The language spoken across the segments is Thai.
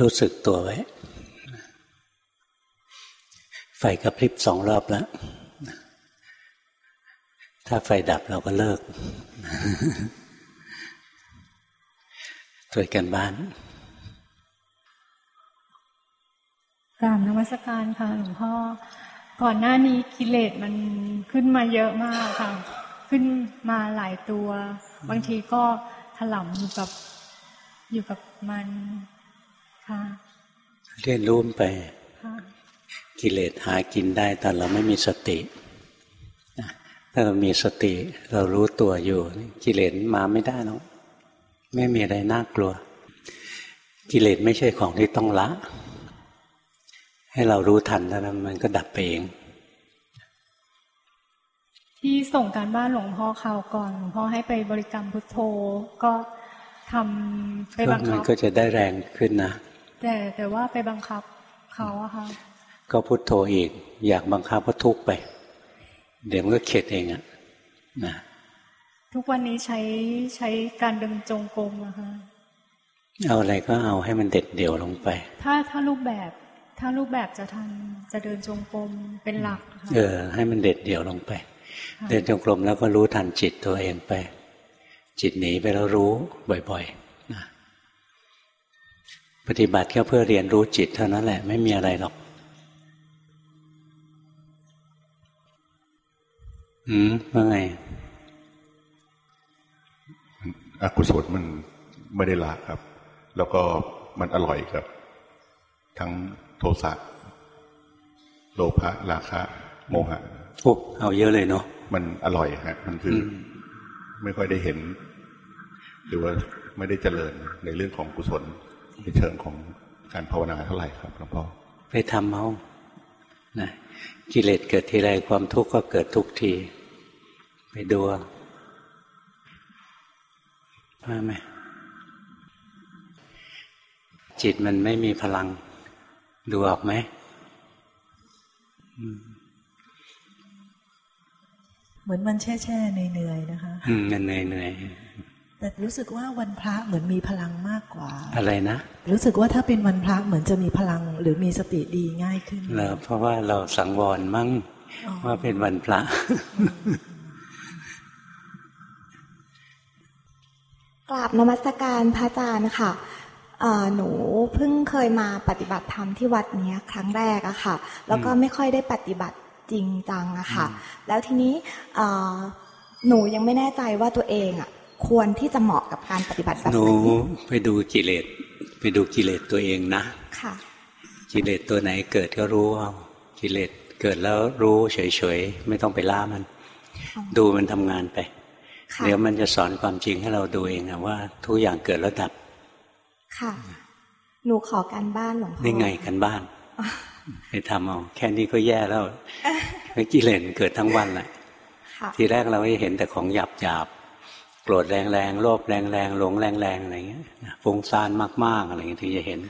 รู้สึกตัวไว้ ไฟกระพริบสองรอบแล้ว ถ้าไฟดับเราก็เลิกตรวจกันบ้านกราบนวัสการค่ะหลวงพ่อ ก่อนหน้านี้กิเลสมันขึ้นมาเยอะมากค่ะ ขึ้นมาหลายตัว บางทีก็ถลำอยู่กับอยู่กับมัน เรียนรู้ไป กิเลสหากินได้แต่เราไม่มีสติถ้าเรามีสติ เรารู้ตัวอยู่ กิเลสมาไม่ได้หรอกไม่มีอะไรน่ากลัว กิเลสไม่ใช่ของที่ต้องละ ให้เรารู้ทันแล้วมันก็ดับไปเองที่ส่งการบ้านหลวงพ่อข่าวก่อนหลวงพ่อให้ไปบริกรรมพุทโธก็ทำไปบังคับมันก็จะได้แรงขึ้นนะ แต่แต่ว่าไปบังคับเขาอะค่ะก็พุทโธอีก อยากบังคับก็ทุกไป เดี๋ยวมันก็เข็ดเองอะนะทุกวันนี้ใช้ใช้การเดินจงกรมอะค่ะเอาอะไรก็เอาให้มันเด็ดเดี่ยวลงไป ถ้าถ้ารูปแบบ ถ้ารูปแบบจะทำจะเดินจงกรมเป็นหลักเออ ให้มันเด็ดเดี่ยวลงไป เดินจงกรมแล้วก็รู้ทันจิตตัวเองไป จิตหนีไปแล้วรู้บ่อยๆนะ ปฏิบัติแค่เพื่อเรียนรู้จิตเท่านั้นแหละไม่มีอะไรหรอก อืมว่าไงอกุศลมันไม่ได้ละครับ แล้วก็มันอร่อยครับ ทั้งโทสะโลภะราคะ โมหะโอ้เอาเยอะเลยเนาะมันอร่อยฮะ มันคือไม่ค่อยได้เห็น หรือว่าไม่ได้เจริญในเรื่องของกุศล ในเชิงของการภาวนาเท่าไหร่ครับหลวงพ่อไปทำเอานะกิเลสเกิดทีไรความทุกข์ก็เกิดทุกที ไปดูว่าไหมจิตมันไม่มีพลัง ดูออกไหมเหมือนมันแช่แช่เหนื่อยๆนะคะ อืมเหนื่อยเหนื่อย แต่รู้สึกว่าวันพระเหมือนมีพลังมากกว่า อะไรนะ รู้สึกว่าถ้าเป็นวันพระเหมือนจะมีพลังหรือมีสติดีง่ายขึ้นเหรอเพราะว่าเราสังวรมั่งว่าเป็นวันพระ กราบนมัสการพระอาจารย์ค่ะหนูเพิ่งเคยมาปฏิบัติธรรมที่วัดนี้ครั้งแรกอะค่ะ แล้วก็ไม่ค่อยได้ปฏิบัติจริงจังอะค่ะ แล้วทีนี้หนูยังไม่แน่ใจว่าตัวเองอะ ควรที่จะเหมาะกับการปฏิบัติแบบไหนหนูไปดูกิเลสไปดูกิเลสตัวเองนะ ค่ะ กิเลสตัวไหนเกิดก็รู้เอากิเลสเกิดแล้วรู้เฉยๆไม่ต้องไปล่ามัน ดูมันทำงานไป เดี๋ยวมันจะสอนความจริงให้เราดูเองนะว่า ทุกอย่างเกิดแล้วดับ ค่ะ หนูขอการบ้านหลวงพ่อนี่ไงกันบ้านไปทำเอาแค่นี้ก็แย่แล้วไม่กิเลสเกิดทั้งวันแหละทีแรกเราเห็นแต่ของหยาบหยาบ โกรธแรงแรงโลภแรงแรงหลงแรงแรงอะไรเงี้ยฟุ้งซ่านมากๆอะไรเงี้ยถึงจะเห็น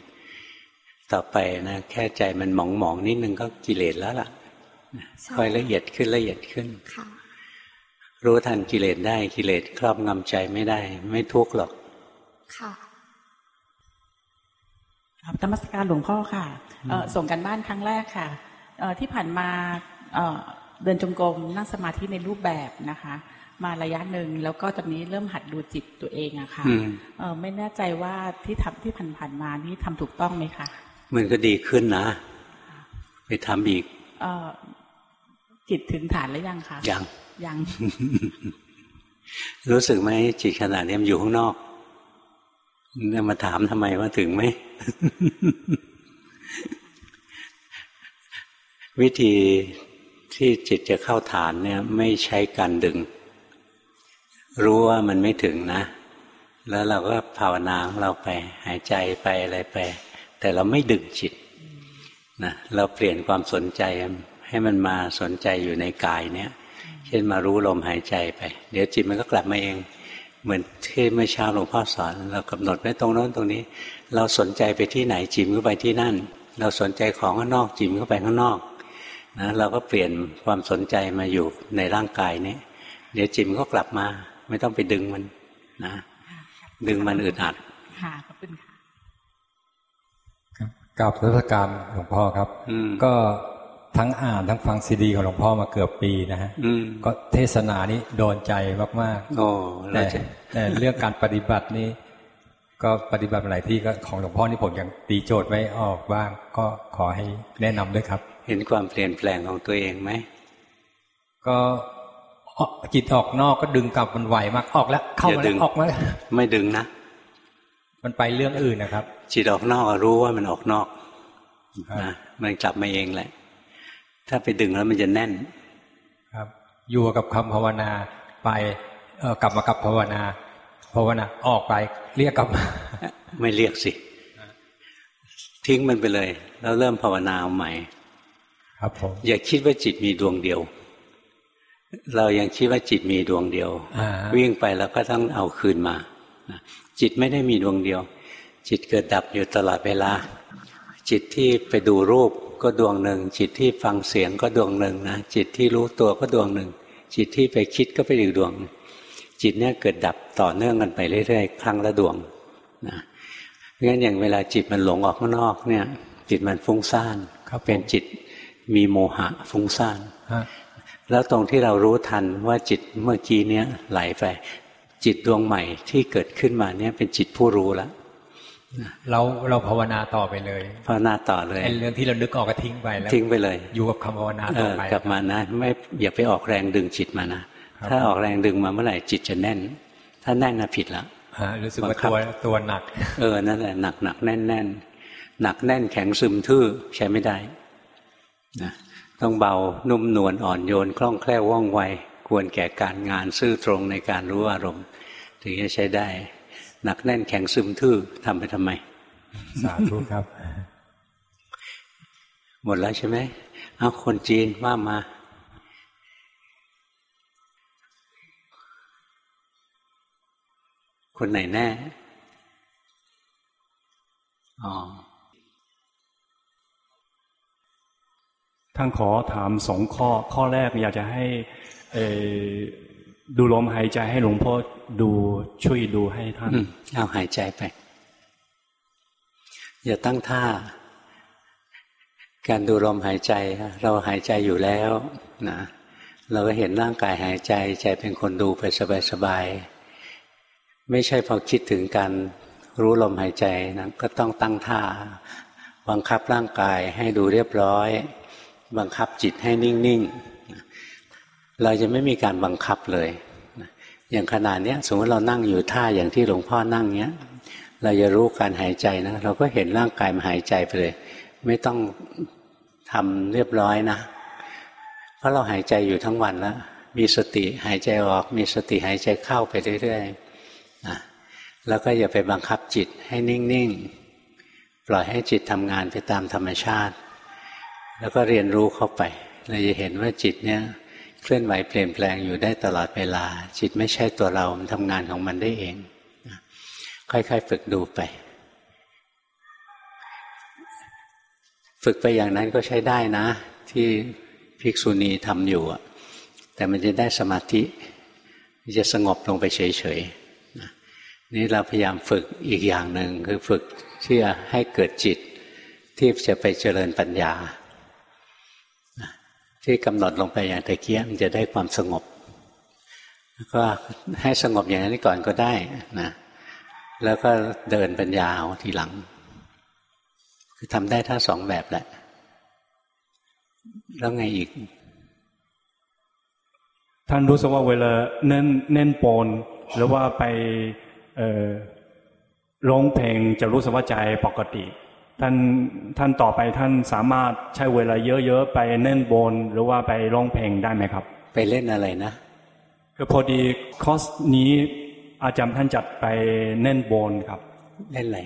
ต่อไปนะแค่ใจมันหมองหมองนิดนึงก็กิเลสแล้วล่ะค่อยละเอียดขึ้นละเอียดขึ้นรู้ทันกิเลสได้กิเลสครอบงำใจไม่ได้ ไม่ทุกข์หรอก ค่ะครับธรรมสการหลวงพ่อค่ะส่งกันบ้านครั้งแรกค่ะที่ผ่านมาเดินจงกรมนั่งสมาธิในรูปแบบนะคะ มาระยะหนึ่งแล้วก็ตอนนี้เริ่มหัดดูจิตตัวเองอะค่ะไม่แน่ใจว่าที่ทำที่ผ่านๆมานี่ทำถูกต้องไหมคะมันก็ดีขึ้นนะ ไปทำอีกจิตถึงฐานแล้วยังคะยังยัง รู้สึกไหมจิตขนาดนี้มันอยู่ข้างนอกเนี่ยมาถามทำไมว่าถึงไหมวิธีที่จิตจะเข้าฐานเนี่ย ไม่ใช้การดึง รู้ว่ามันไม่ถึงนะ แล้วเราก็ภาวนาของเราไปหายใจไปอะไรไป แต่เราไม่ดึงจิตนะเราเปลี่ยนความสนใจให้มันมาสนใจอยู่ในกายเนี่ย เช่นมารู้ลมหายใจไป เดี๋ยวจิตมันก็กลับมาเอง เหมือนที่เมื่อเช้าหลวงพ่อสอน เรากำหนดไว้ตรงโน้นตรงนี้ เราสนใจไปที่ไหนจิตก็ไปที่นั่น เราสนใจของข้างนอกจิตก็ไปข้างนอกนะเราก็เปลี่ยนความสนใจมาอยู่ในร่างกายนี้เดี๋ยวจิตก็กลับมา ไม่ต้องไปดึงมันนะดึงมันอึดอัดค่ะขอบคุณค่ะกับรัชการหลวงพ่อครับ ก็ทั้งอ่านทั้งฟังซีดีของหลวงพ่อมาเกือบปีนะฮะก็เทศนานี้โดนใจมากๆแต่แต่เรื่องการปฏิบัตินี้ก็ปฏิบัติหลายที่ก็ของหลวงพ่อนี่ผมยังตีโจทย์ไว้ออกบ้าง ก็ขอให้แนะนำด้วยครับ เห็นความเปลี่ยนแปลงของตัวเองไหมก็ จิตออกนอกก็ดึงกลับมันไหวมากออกแล้ว เข้ามาแล้วออกมาไม่ดึงนะมันไปเรื่องอื่นนะครับ จิตออกนอกรู้ว่ามันออกนอกนะมันกลับมาเองแหละ ถ้าไปดึงแล้วมันจะแน่น ครับ อยู่กับคำภาวนาไปเออกลับมากับภาวนาภาวนาออกไป เรียกกลับมาไม่เรียกสิทิ้งมันไปเลย แล้วเริ่มภาวนาใหม่ ครับผมอย่าคิดว่าจิตมีดวงเดียว เรายังคิดว่าจิตมีดวงเดียว วิ่งไปแล้วก็ต้องเอาคืนมาจิตไม่ได้มีดวงเดียว จิตเกิดดับอยู่ตลอดเวลา จิตที่ไปดูรูปก็ดวงหนึ่ง จิตที่ฟังเสียงก็ดวงหนึ่งนะจิตที่รู้ตัวก็ดวงหนึ่ง จิตที่ไปคิดก็ไปอีกดวง จิตเนี่ยเกิดดับต่อเนื่องกันไปเรื่อยๆครั้งละดวงนะงั้นอย่างเวลาจิตมันหลงออกข้างนอกเนี่ย จิตมันฟุ้งซ่านเขาเป็นจิตมีโมหะฟุ้งซ่าน แล้วตรงที่เรารู้ทันว่าจิตเมื่อกี้เนี้ยไหลไป จิตดวงใหม่ที่เกิดขึ้นมาเนี่ยเป็นจิตผู้รู้แล้วเราเราภาวนาต่อไปเลยภาวนาต่อเลยเรื่องที่เรานึกออกก็ทิ้งไปแล้วทิ้งไปเลย อยู่กับคำภาวนาต่อไปกลับมานะ ไม่อย่าไปออกแรงดึงจิตมานะถ้าออกแรงดึงมาเมื่อไหร่จิตจะแน่น ถ้าแน่นนะผิดละรู้สึกว่าตัวตัวหนัก เออนั่นแหละหนักหนักแน่นแน่นหนักแน่นแข็งซึมทื่อใช้ไม่ได้นะ ต้องเบานุ่มนวลอ่อนโยนคล่องแคล่วว่องไวควรแก่การงานซื่อตรงในการรู้อารมณ์ ถึงจะใช้ได้ หนักแน่นแข็งซึมทื่อทำไปทำไม สาธุครับ หมดแล้วใช่ไหมเอาคนจีนว่ามาคนไหนแน่านขอถามสองข้อ ข้อแรกอยากจะให้ดูลมหายใจให้หลวงพ่อดูช่วยดูให้ท่านเอาหายใจไป อย่าตั้งท่า การดูลมหายใจ เราหายใจอยู่แล้วนะเราก็เห็นร่างกายหายใจ ใจเป็นคนดูไปสบายๆไม่ใช่พอคิดถึงการรู้ลมหายใจนะก็ต้องตั้งท่าบังคับร่างกายให้ดูเรียบร้อย บังคับจิตให้นิ่งๆ เราจะไม่มีการบังคับเลย อย่างขนาดนี้สมมติเรานั่งอยู่ท่าอย่างที่หลวงพ่อนั่งเนี้ย เราจะรู้การหายใจนะเราก็เห็นร่างกายมันหายใจไปเลย ไม่ต้องทำเรียบร้อยนะ เพราะเราหายใจอยู่ทั้งวันแล้ว มีสติหายใจออก มีสติหายใจเข้าไปเรื่อยๆนะแล้วก็อย่าไปบังคับจิตให้นิ่งๆ ปล่อยให้จิตทำงานไปตามธรรมชาติ แล้วก็เรียนรู้เข้าไปเราจะเห็นว่าจิตเนี่ยเคลื่อนไหวเปลี่ยนแปลงอยู่ได้ตลอดเวลา จิตไม่ใช่ตัวเรา มันทำงานของมันได้เอง ค่อยๆ ฝึกดูไป ฝึกไปอย่างนั้นก็ใช้ได้นะ ที่ภิกษุณีทำอยู่แต่มันจะได้สมาธิจะสงบลงไปเฉยๆนี่เราพยายามฝึกอีกอย่างหนึ่งคือฝึกที่จะให้เกิดจิตที่จะไปเจริญปัญญา ที่กำหนดลงไปอย่างตะเกียมันจะได้ความสงบ ก็ให้สงบอย่างนี้ก่อนก็ได้นะแล้วก็เดินปัญญาเอาทีหลัง คือทำได้ทั้งสองแบบแหละ แล้วไงอีก ท่านรู้สึกว่าเวลาเน้นเน้นปนหรือว่าไปร้องเพลงจะรู้สึกว่าใจปกติ ท่านท่านต่อไปท่านสามารถใช้เวลาเยอะๆไปเล่นบนหรือว่าไปร้องเพลงได้ไหมครับ ไปเล่นอะไรนะคือพอดีคอสนี้อาจารย์ท่านจัดไปเล่นบนครับ เล่นอะไร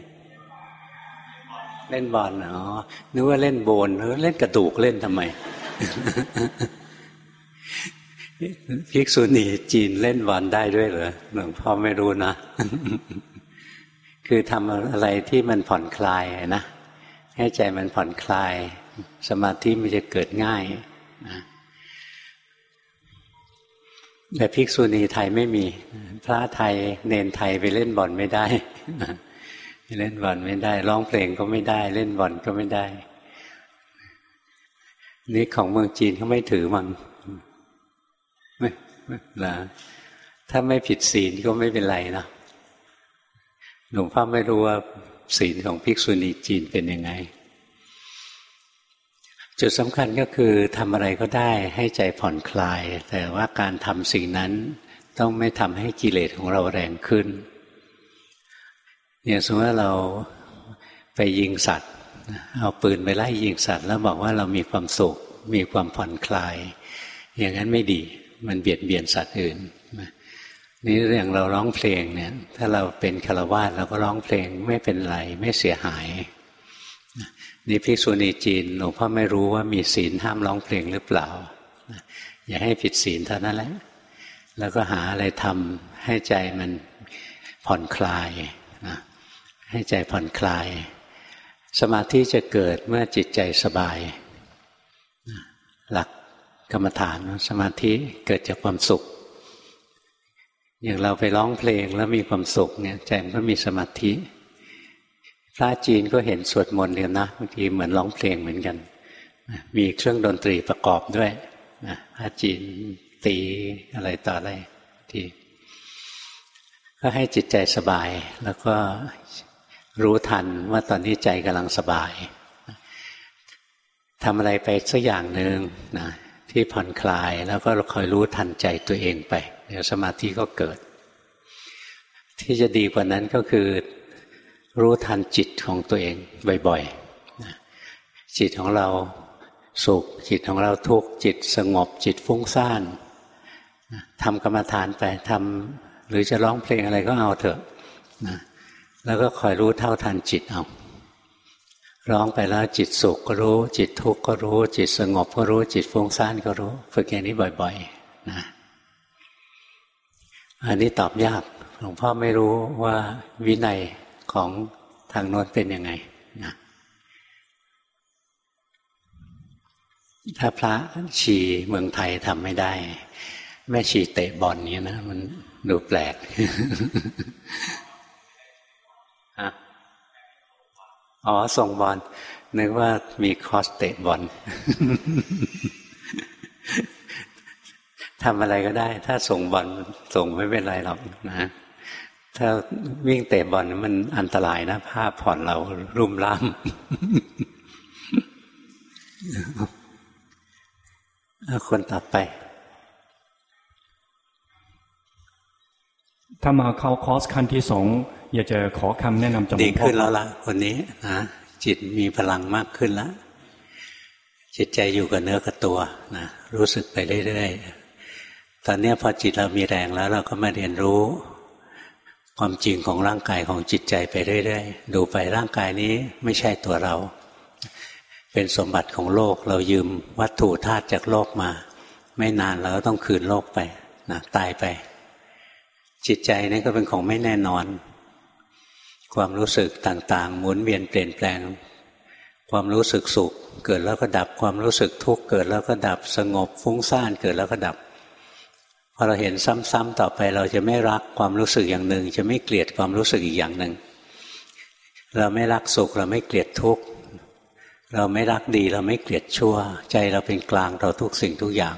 เล่นบอลเนาะนึกว่าเล่นโบนเล่นกระดูกเล่นทำไมพิกษุณีจีนเล่นบอลได้ด้วยเหรอหลวงพ่อไม่รู้นะ คือทำอะไรที่มันผ่อนคลายนะ ให้ใจมันผ่อนคลาย สมาธิมันจะเกิดง่ายแต่ภิกษุณีไทยไม่มี พระไทยเนนไทยไปเล่นบอลไม่ได้เล่นบอลไม่ได้ร้องเพลงก็ไม่ได้ เล่นบอลก็ไม่ได้ นี่ของเมืองจีนเขาไม่ถือมังไม่ละถ้าไม่ผิดศีลก็ไม่เป็นไรนะหลวงพ่อไม่รู้ว่า ศีลของภิกษุณีจีนเป็นยังไง จุดสำคัญก็คือทำอะไรก็ได้ให้ใจผ่อนคลาย แต่ว่าการทำสิ่งนั้นต้องไม่ทำให้กิเลสของเราแรงขึ้น อย่างสมมติว่าเราไปยิงสัตว์ เอาปืนไปไล่ยิงสัตว์ แล้วบอกว่าเรามีความสุขมีความผ่อนคลาย อย่างนั้นไม่ดีมันเบียดเบียนสัตว์อื่น นี่เรื่องเราร้องเพลงเนี่ย ถ้าเราเป็นคารวาสเราก็ร้องเพลงไม่เป็นไรไม่เสียหายนี่ภิกษุณีจีนหลวงพ่อไม่รู้ว่ามีศีลห้ามร้องเพลงหรือเปล่า อย่าให้ผิดศีลเท่านั้นแหละ แล้วก็หาอะไรทำให้ใจมันผ่อนคลายนะให้ใจผ่อนคลาย สมาธิจะเกิดเมื่อจิตใจสบาย หลักกรรมฐานสมาธิเกิดจากความสุข อย่างเราไปร้องเพลงแล้วมีความสุขเนี่ยใจมันก็มีสมาธิ พระจีนก็เห็นสวดมนต์เรียนนะบางทีเหมือนร้องเพลงเหมือนกัน มีเครื่องดนตรีประกอบด้วยพระจีนตีอะไรต่ออะไรทีก็ให้จิตใจสบาย แล้วก็รู้ทันว่าตอนนี้ใจกำลังสบายทำอะไรไปสักอย่างหนึ่งนะ ที่ผ่อนคลายแล้วก็คอยรู้ทันใจตัวเองไปเดี๋ยวสมาธิก็เกิด ที่จะดีกว่านั้นก็คือ รู้ทันจิตของตัวเองบ่อยๆจิตของเราสุขจิตของเราทุกข์จิตสงบจิตฟุ้งซ่านทำกรรมฐานไปทำหรือจะร้องเพลงอะไรก็เอาเถอะนะแล้วก็คอยรู้เท่าทันจิตเอา ร้องไปแล้วจิตสุขก็รู้ จิตทุกข์ก็รู้ จิตสงบก็รู้ จิตฟุ้งซ่านก็รู้ ฝึกอย่างนี้บ่อยๆนะอันนี้ตอบยากหลวงพ่อไม่รู้ว่าวินัยของทางโน้นเป็นยังไงนะถ้าพระชีเมืองไทยทำไม่ได้ แม่ชีเตะบอลนี้นะ มันดูแปลก อ๋อ ส่งบอลนึกว่ามีคอสเตะบอลทำอะไรก็ได้ ถ้าส่งบอลส่งไม่เป็นไรหรอกนะถ้าวิ่งเตะบอลมันอันตรายนะผ้าผ่อนเรารุ่มร่ามคนต่อไป ถ้ามาเข้าคอร์สขั้นที่สองอยากจะขอคำแนะนำจากดีขึ้นแล้วล่ะคนนี้นะจิตมีพลังมากขึ้นแล้วจิตใจอยู่กับเนื้อกับตัวนะรู้สึกไปเรื่อยๆตอนนี้พอจิตเรามีแรงแล้ว เราก็มาเรียนรู้ ความจริงของร่างกายของจิตใจไปเรื่อยๆดูไปร่างกายนี้ไม่ใช่ตัวเรา เป็นสมบัติของโลก เรายืมวัตถุธาตุจากโลกมา ไม่นานเราก็ต้องคืนโลกไปนะตายไป จิตใจนี่ก็เป็นของไม่แน่นอน ความรู้สึกต่างๆ หมุนเวียนเปลี่ยนแปลง ความรู้สึกสุข เกิดแล้วก็ดับ ความรู้สึกทุกข์เกิดแล้วก็ดับ สงบฟุ้งซ่านเกิดแล้วก็ดับ พอเราเห็นซ้ำๆต่อไปเราจะไม่รักความรู้สึกอย่างหนึ่ง จะไม่เกลียดความรู้สึกอีกอย่างหนึ่ง เราไม่รักสุขเราไม่เกลียดทุกข์เราไม่รักดีเราไม่เกลียดชั่ว ใจเราเป็นกลางต่อทุกสิ่งทุกอย่าง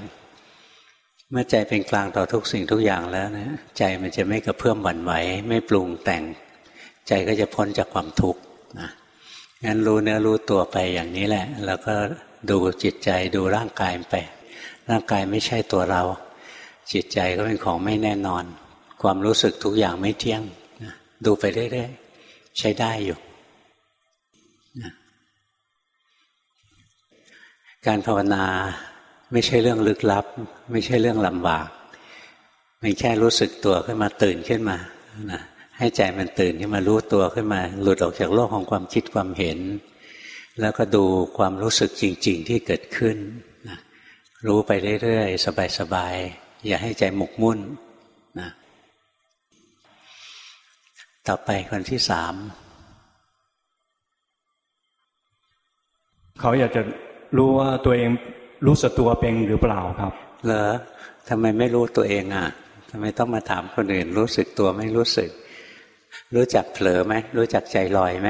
เมื่อใจเป็นกลางต่อทุกสิ่งทุกอย่างแล้วนะใจมันจะไม่กระเพื่อมหวั่นไหว ไม่ปรุงแต่ง ใจก็จะพ้นจากความทุกข์นะงั้นรู้เนื้อรู้ตัวไปอย่างนี้แหละ แล้วก็ดูจิตใจดูร่างกายไป ร่างกายไม่ใช่ตัวเรา จิตใจก็เป็นของไม่แน่นอน ความรู้สึกทุกอย่างไม่เที่ยงนะดูไปเรื่อยๆใช้ได้อยู่นะการภาวนา ไม่ใช่เรื่องลึกลับ ไม่ใช่เรื่องลำบากมันแค่รู้สึกตัวขึ้นมาตื่นขึ้นมานะให้ใจมันตื่นขึ้นมารู้ตัวขึ้นมา หลุดออกจากโลกของความคิดความเห็น แล้วก็ดูความรู้สึกจริง ๆ ที่เกิดขึ้นนะรู้ไปเรื่อยๆ สบายๆ อย่าให้ใจหมกมุ่นนะต่อไปคนที่สามเขาอยากจะรู้ว่าตัวเอง รู้สึกตัวเป็นหรือเปล่าครับ เหรอทำไมไม่รู้ตัวเองอะทำไมต้องมาถามคนอื่น รู้สึกตัวไม่รู้สึก รู้จักเผลอไหมรู้จักใจลอยไหม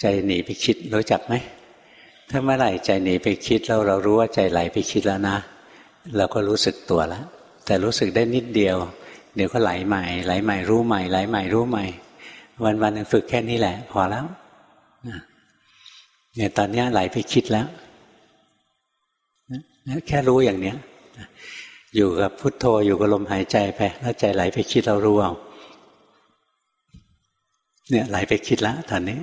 ใจหนีไปคิดรู้จักไหมถ้าเมื่อไหร่ใจหนีไปคิดแล้วเรารู้ว่าใจไหลไปคิดแล้วนะ เราก็รู้สึกตัวแล้วแต่รู้สึกได้นิดเดียว เดี๋ยวก็ไหลใหม่ ไหลใหม่รู้ใหม่ ไหลใหม่รู้ใหม่ วันวันนึงฝึกแค่นี้แหละ พอแล้วเนี่ยตอนนี้ไหลไปคิดแล้ว แค่รู้อย่างเนี้ยอยู่กับพุทโธอยู่กับลมหายใจไปแล้วใจไหลไปคิดเรารู้เอาเนี่ยไหลไปคิดล้วตอนนี้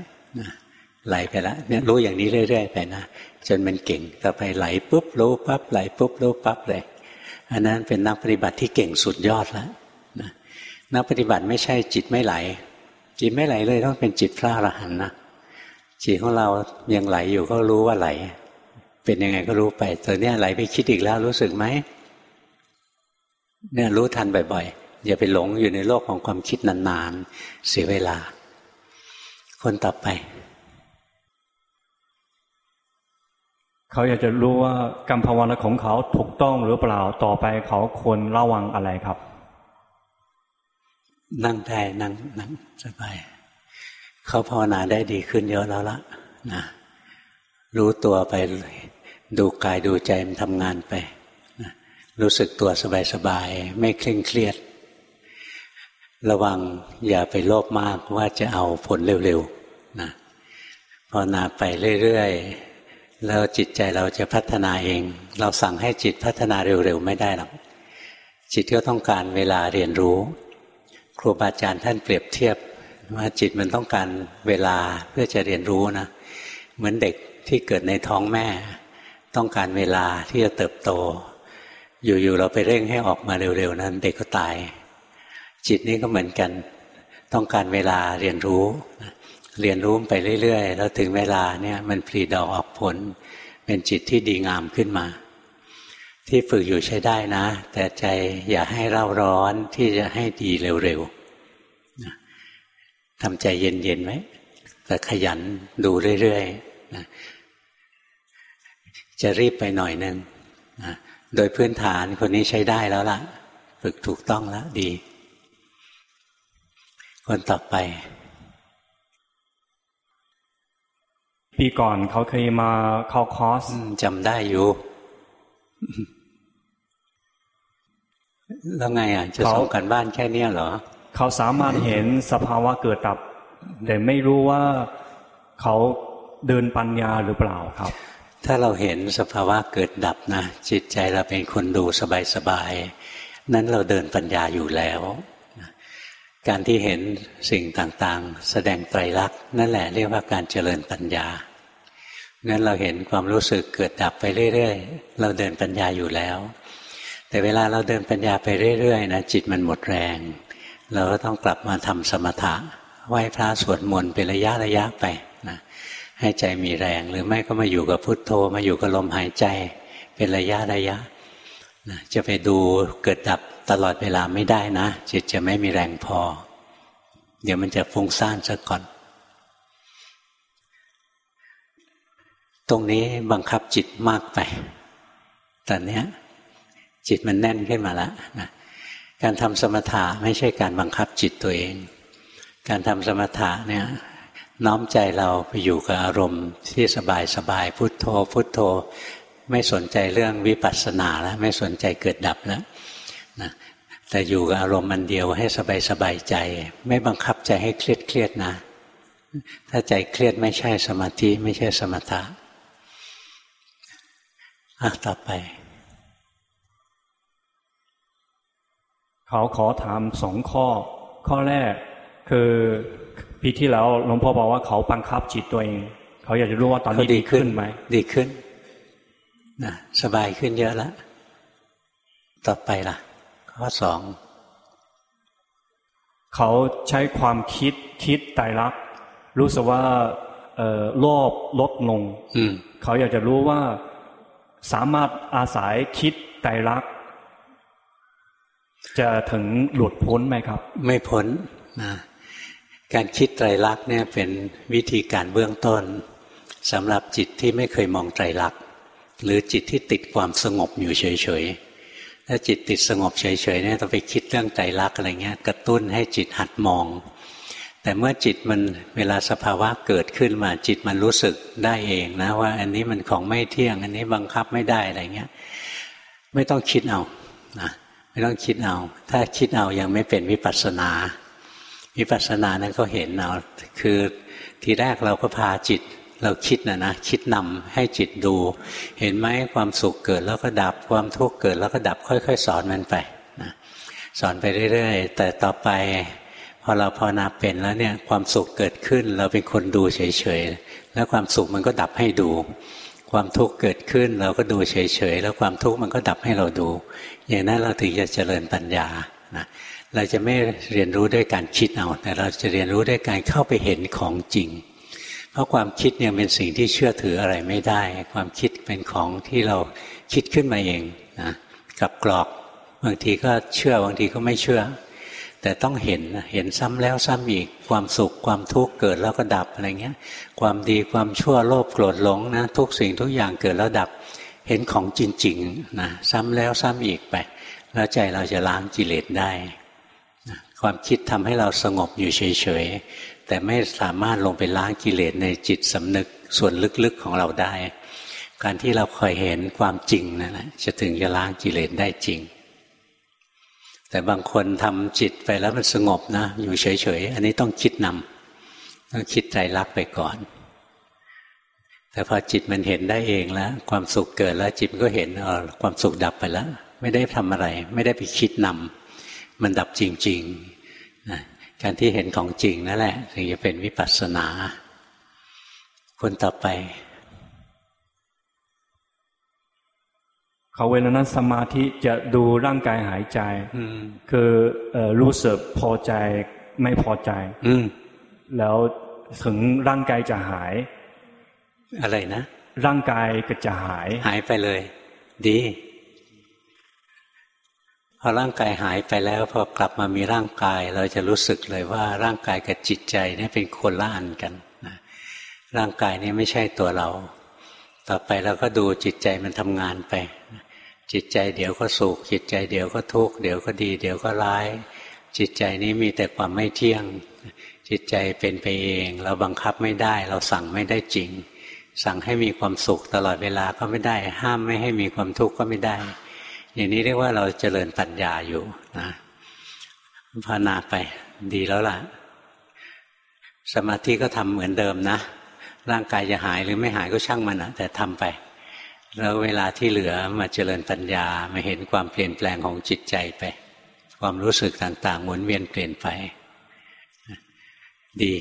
ไหลไปแล้วเนี่ยรู้อย่างนี้เรื่อยๆไปนะจนมันเก่งต่อไปไหลปุ๊บรู้ปั๊บไหลปุ๊บรู้ปั๊บเลยอันนั้นเป็นนักปฏิบัติที่เก่งสุดยอดแล้วนะนักปฏิบัติไม่ใช่จิตไม่ไหล จิตไม่ไหลเลยต้องเป็นจิตพระอรหันต์นะจิตของเรายังไหลอยู่ก็รู้ว่าไหล เป็นยังไงก็รู้ไป ตัวเนี้ยไหลไปคิดอีกแล้วรู้สึกไหมเนี่ยรู้ทันบ่อยๆ อย่าไปหลงอยู่ในโลกของความคิดนานๆ เสียเวลา คนต่อไป เขาอยากจะรู้ว่าการภาวนาของเขาถูกต้องหรือเปล่าต่อไปเขาควรระวังอะไรครับ นั่งได้นั่งนั่งสบายเขาภาวนาได้ดีขึ้นเยอะแล้วละนะรู้ตัวไป ดูกายดูใจมันทำงานไป รู้สึกตัวสบายๆ ไม่เคร่งเครียด ระวังอย่าไปโลภมากว่าจะเอาผลเร็วๆนะภาวนาไปเรื่อยๆ แล้วจิตใจเราจะพัฒนาเอง เราสั่งให้จิตพัฒนาเร็วๆ ไม่ได้หรอก จิตก็ต้องการเวลาเรียนรู้ ครูบาอาจารย์ท่านเปรียบเทียบว่าจิตมันต้องการเวลาเพื่อจะเรียนรู้นะ เหมือนเด็กที่เกิดในท้องแม่ ต้องการเวลาที่จะเติบโต อยู่ๆเราไปเร่งให้ออกมาเร็วๆนั้นเด็กก็ตาย จิตนี้ก็เหมือนกัน ต้องการเวลาเรียนรู้ เรียนรู้ไปเรื่อยๆ แล้วถึงเวลาเนี่ยมันผลิดอกออกผล เป็นจิตที่ดีงามขึ้นมา ที่ฝึกอยู่ใช้ได้นะ แต่ใจอย่าให้เร่าร้อนที่จะให้ดีเร็วๆทำใจเย็นๆไหมแต่ขยันดูเรื่อยๆ จะรีบไปหน่อยนึงนะโดยพื้นฐานคนนี้ใช้ได้แล้วล่ะ ฝึกถูกต้องแล้วดี คนต่อไป ปีก่อนเขาเคยมาเข้าคอร์สจำได้อยู่แล้วไงอะ จะส่งกันบ้านแค่เนี้ยเหรอ เขาสามารถเห็นสภาวะเกิดดับ แต่ไม่รู้ว่าเขาเดินปัญญาหรือเปล่าครับ ถ้าเราเห็นสภาวะเกิดดับนะจิตใจเราเป็นคนดูสบายๆนั้นเราเดินปัญญาอยู่แล้ว การที่เห็นสิ่งต่างๆ แสดงไตรลักษณ์นั่นแหละเรียกว่าการเจริญปัญญางั้นเราเห็นความรู้สึกเกิดดับไปเรื่อยๆ เราเดินปัญญาอยู่แล้ว แต่เวลาเราเดินปัญญาไปเรื่อยๆนะจิตมันหมดแรง เราก็ต้องกลับมาทำสมถะไหว้พระสวดมนต์เป็นระยะระยะไป ให้ใจมีแรง หรือไม่ก็มาอยู่กับพุทโธ มาอยู่กับลมหายใจ เป็นระยะระยะนะจะไปดูเกิดดับตลอดเวลาไม่ได้นะ จิตจะไม่มีแรงพอ เดี๋ยวมันจะฟุ้งซ่านซะก่อน ตรงนี้บังคับจิตมากไปตอนนี้จิตมันแน่นขึ้นมาแล้วนะการทำสมถะไม่ใช่การบังคับจิตตัวเอง การทำสมถะเนี่ย น้อมใจเราไปอยู่กับอารมณ์ที่สบายสบายพุทโธ พุทโธ ไม่สนใจเรื่องวิปัสสนาแล้วไม่สนใจเกิดดับแล้วนะแต่อยู่กับอารมณ์มันเดียวให้สบายสบายใจ ไม่บังคับใจให้เครียดเครียดนะ ถ้าใจเครียดไม่ใช่สมาธิไม่ใช่สมถะอะต่อไป เขาขอถามสองข้อ ข้อแรกคือ ปีที่แล้วหลวงพ่อบอกว่าเขาบังคับจิตตัวเอง เขาอยากจะรู้ว่าตอนนี้ดีขึ้นไหมดีขึ้นนะสบายขึ้นเยอะแล้วต่อไปล่ะ ข้อสองเขาใช้ความคิดคิดไตรักรู้สึกว่าโลภลดลงเขาอยากจะรู้ว่าสามารถอาศัยคิดไตรลักษณ์จะถึงหลุดพ้นไหมครับ ไม่พ้นนะ การคิดไตรลักษณ์เนี่ยเป็นวิธีการเบื้องต้นสำหรับจิตที่ไม่เคยมองไตรลักษณ์หรือจิตที่ติดความสงบอยู่เฉยๆถ้าจิตติดสงบเฉยๆเนี่ยต้องไปคิดเรื่องใจรักอะไรเงี้ยกระตุ้นให้จิตหัดมอง แต่เมื่อจิตมันเวลาสภาวะเกิดขึ้นมาจิตมันรู้สึกได้เองนะว่า อันนี้มันของไม่เที่ยง อันนี้บังคับไม่ได้อะไรเงี้ยไม่ต้องคิดเอานะไม่ต้องคิดเอา ถ้าคิดเอายังไม่เป็นวิปัสสนา วิปัสสนานั้นก็เห็นเอาคือทีแรกเราก็พาจิตเราคิดนะนะคิดนำให้จิตดู เห็นไหมความสุขเกิดแล้วก็ดับความทุกข์เกิดแล้วก็ดับค่อย ๆ สอนมันไปนะสอนไปเรื่อยๆ แต่ต่อไป พอเราภาวนาเป็นแล้วเนี่ยความสุขเกิดขึ้น เราเป็นคนดูเฉยๆแล้วความสุขมันก็ดับให้ดู ความทุกข์เกิดขึ้นเราก็ดูเฉยๆแล้วความทุกข์มันก็ดับให้เราดู อย่างนั้นเราถึงจะเจริญปัญญานะ เราจะไม่เรียนรู้ด้วยการคิดเอา แต่เราจะเรียนรู้ด้วยการเข้าไปเห็นของจริง เพราะความคิดเนี่ยเป็นสิ่งที่เชื่อถืออะไรไม่ได้ ความคิดเป็นของที่เราคิดขึ้นมาเองนะกับกรอกบางทีก็เชื่อบางทีก็ไม่เชื่อ แต่ต้องเห็นเห็นซ้ำแล้วซ้ำอีกความสุขความทุกข์เกิดแล้วก็ดับอะไรเงี้ย ความดีความชั่วโลภโกรธหลงนะทุกสิ่งทุกอย่างเกิดแล้วดับเห็นของจริงๆนะซ้ำแล้วซ้ำอีกไป แล้วใจเราจะล้างกิเลสได้ ความคิดทำให้เราสงบอยู่เฉยๆแต่ไม่สามารถลงไปล้างกิเลสในจิตสำนึกส่วนลึกๆของเราได้ การที่เราคอยเห็นความจริงนั่นแหละจะถึงจะล้างกิเลสได้จริง แต่บางคนทำจิตไปแล้วมันสงบนะอยู่เฉยๆอันนี้ต้องคิดนำต้องคิดใจรักไปก่อนแต่พอจิตมันเห็นได้เองแล้ว ความสุขเกิดแล้วจิตก็เห็นเออความสุขดับไปแล้ว ไม่ได้ทำอะไร ไม่ได้ไปคิดนำมันดับจริงๆ การที่เห็นของจริงนั่นแหละถึงจะเป็นวิปัสสนา คนต่อไป เขาเวลานั้นสมาธิจะดูร่างกายหายใจคือรู้สึกพอใจไม่พอใจแล้วถึงร่างกายจะหาย อะไรนะ ร่างกายก็จะหาย หายไปเลย ดี พอร่างกายหายไปแล้วพอกลับมามีร่างกาย เราจะรู้สึกเลยว่าร่างกายกับจิตใจนี่เป็นคนละอันกันนะร่างกายนี่ไม่ใช่ตัวเรา ต่อไปเราก็ดูจิตใจมันทำงานไป จิตใจเดี๋ยวก็สุขจิตใจเดี๋ยวก็ทุกข์เดี๋ยวก็ดี เดี๋ยวก็ร้าย จิตใจนี้มีแต่ความไม่เที่ยง จิตใจเป็นไปเอง เราบังคับไม่ได้ เราสั่งไม่ได้จริง สั่งให้มีความสุขตลอดเวลาก็ไม่ได้ ห้ามไม่ให้มีความทุกข์ก็ไม่ได้ อย่างนี้เรียกว่าเราเจริญปัญญาอยู่นะภาวนาไปดีแล้วล่ะ สมาธิก็ทำเหมือนเดิมนะ ร่างกายจะหายหรือไม่หายก็ช่างมันนะแต่ทำไป แล้วเวลาที่เหลือมาเจริญปัญญามาเห็นความเปลี่ยนแปลงของจิตใจไป ความรู้สึกต่างๆหมุนเวียนเปลี่ยนไป ดี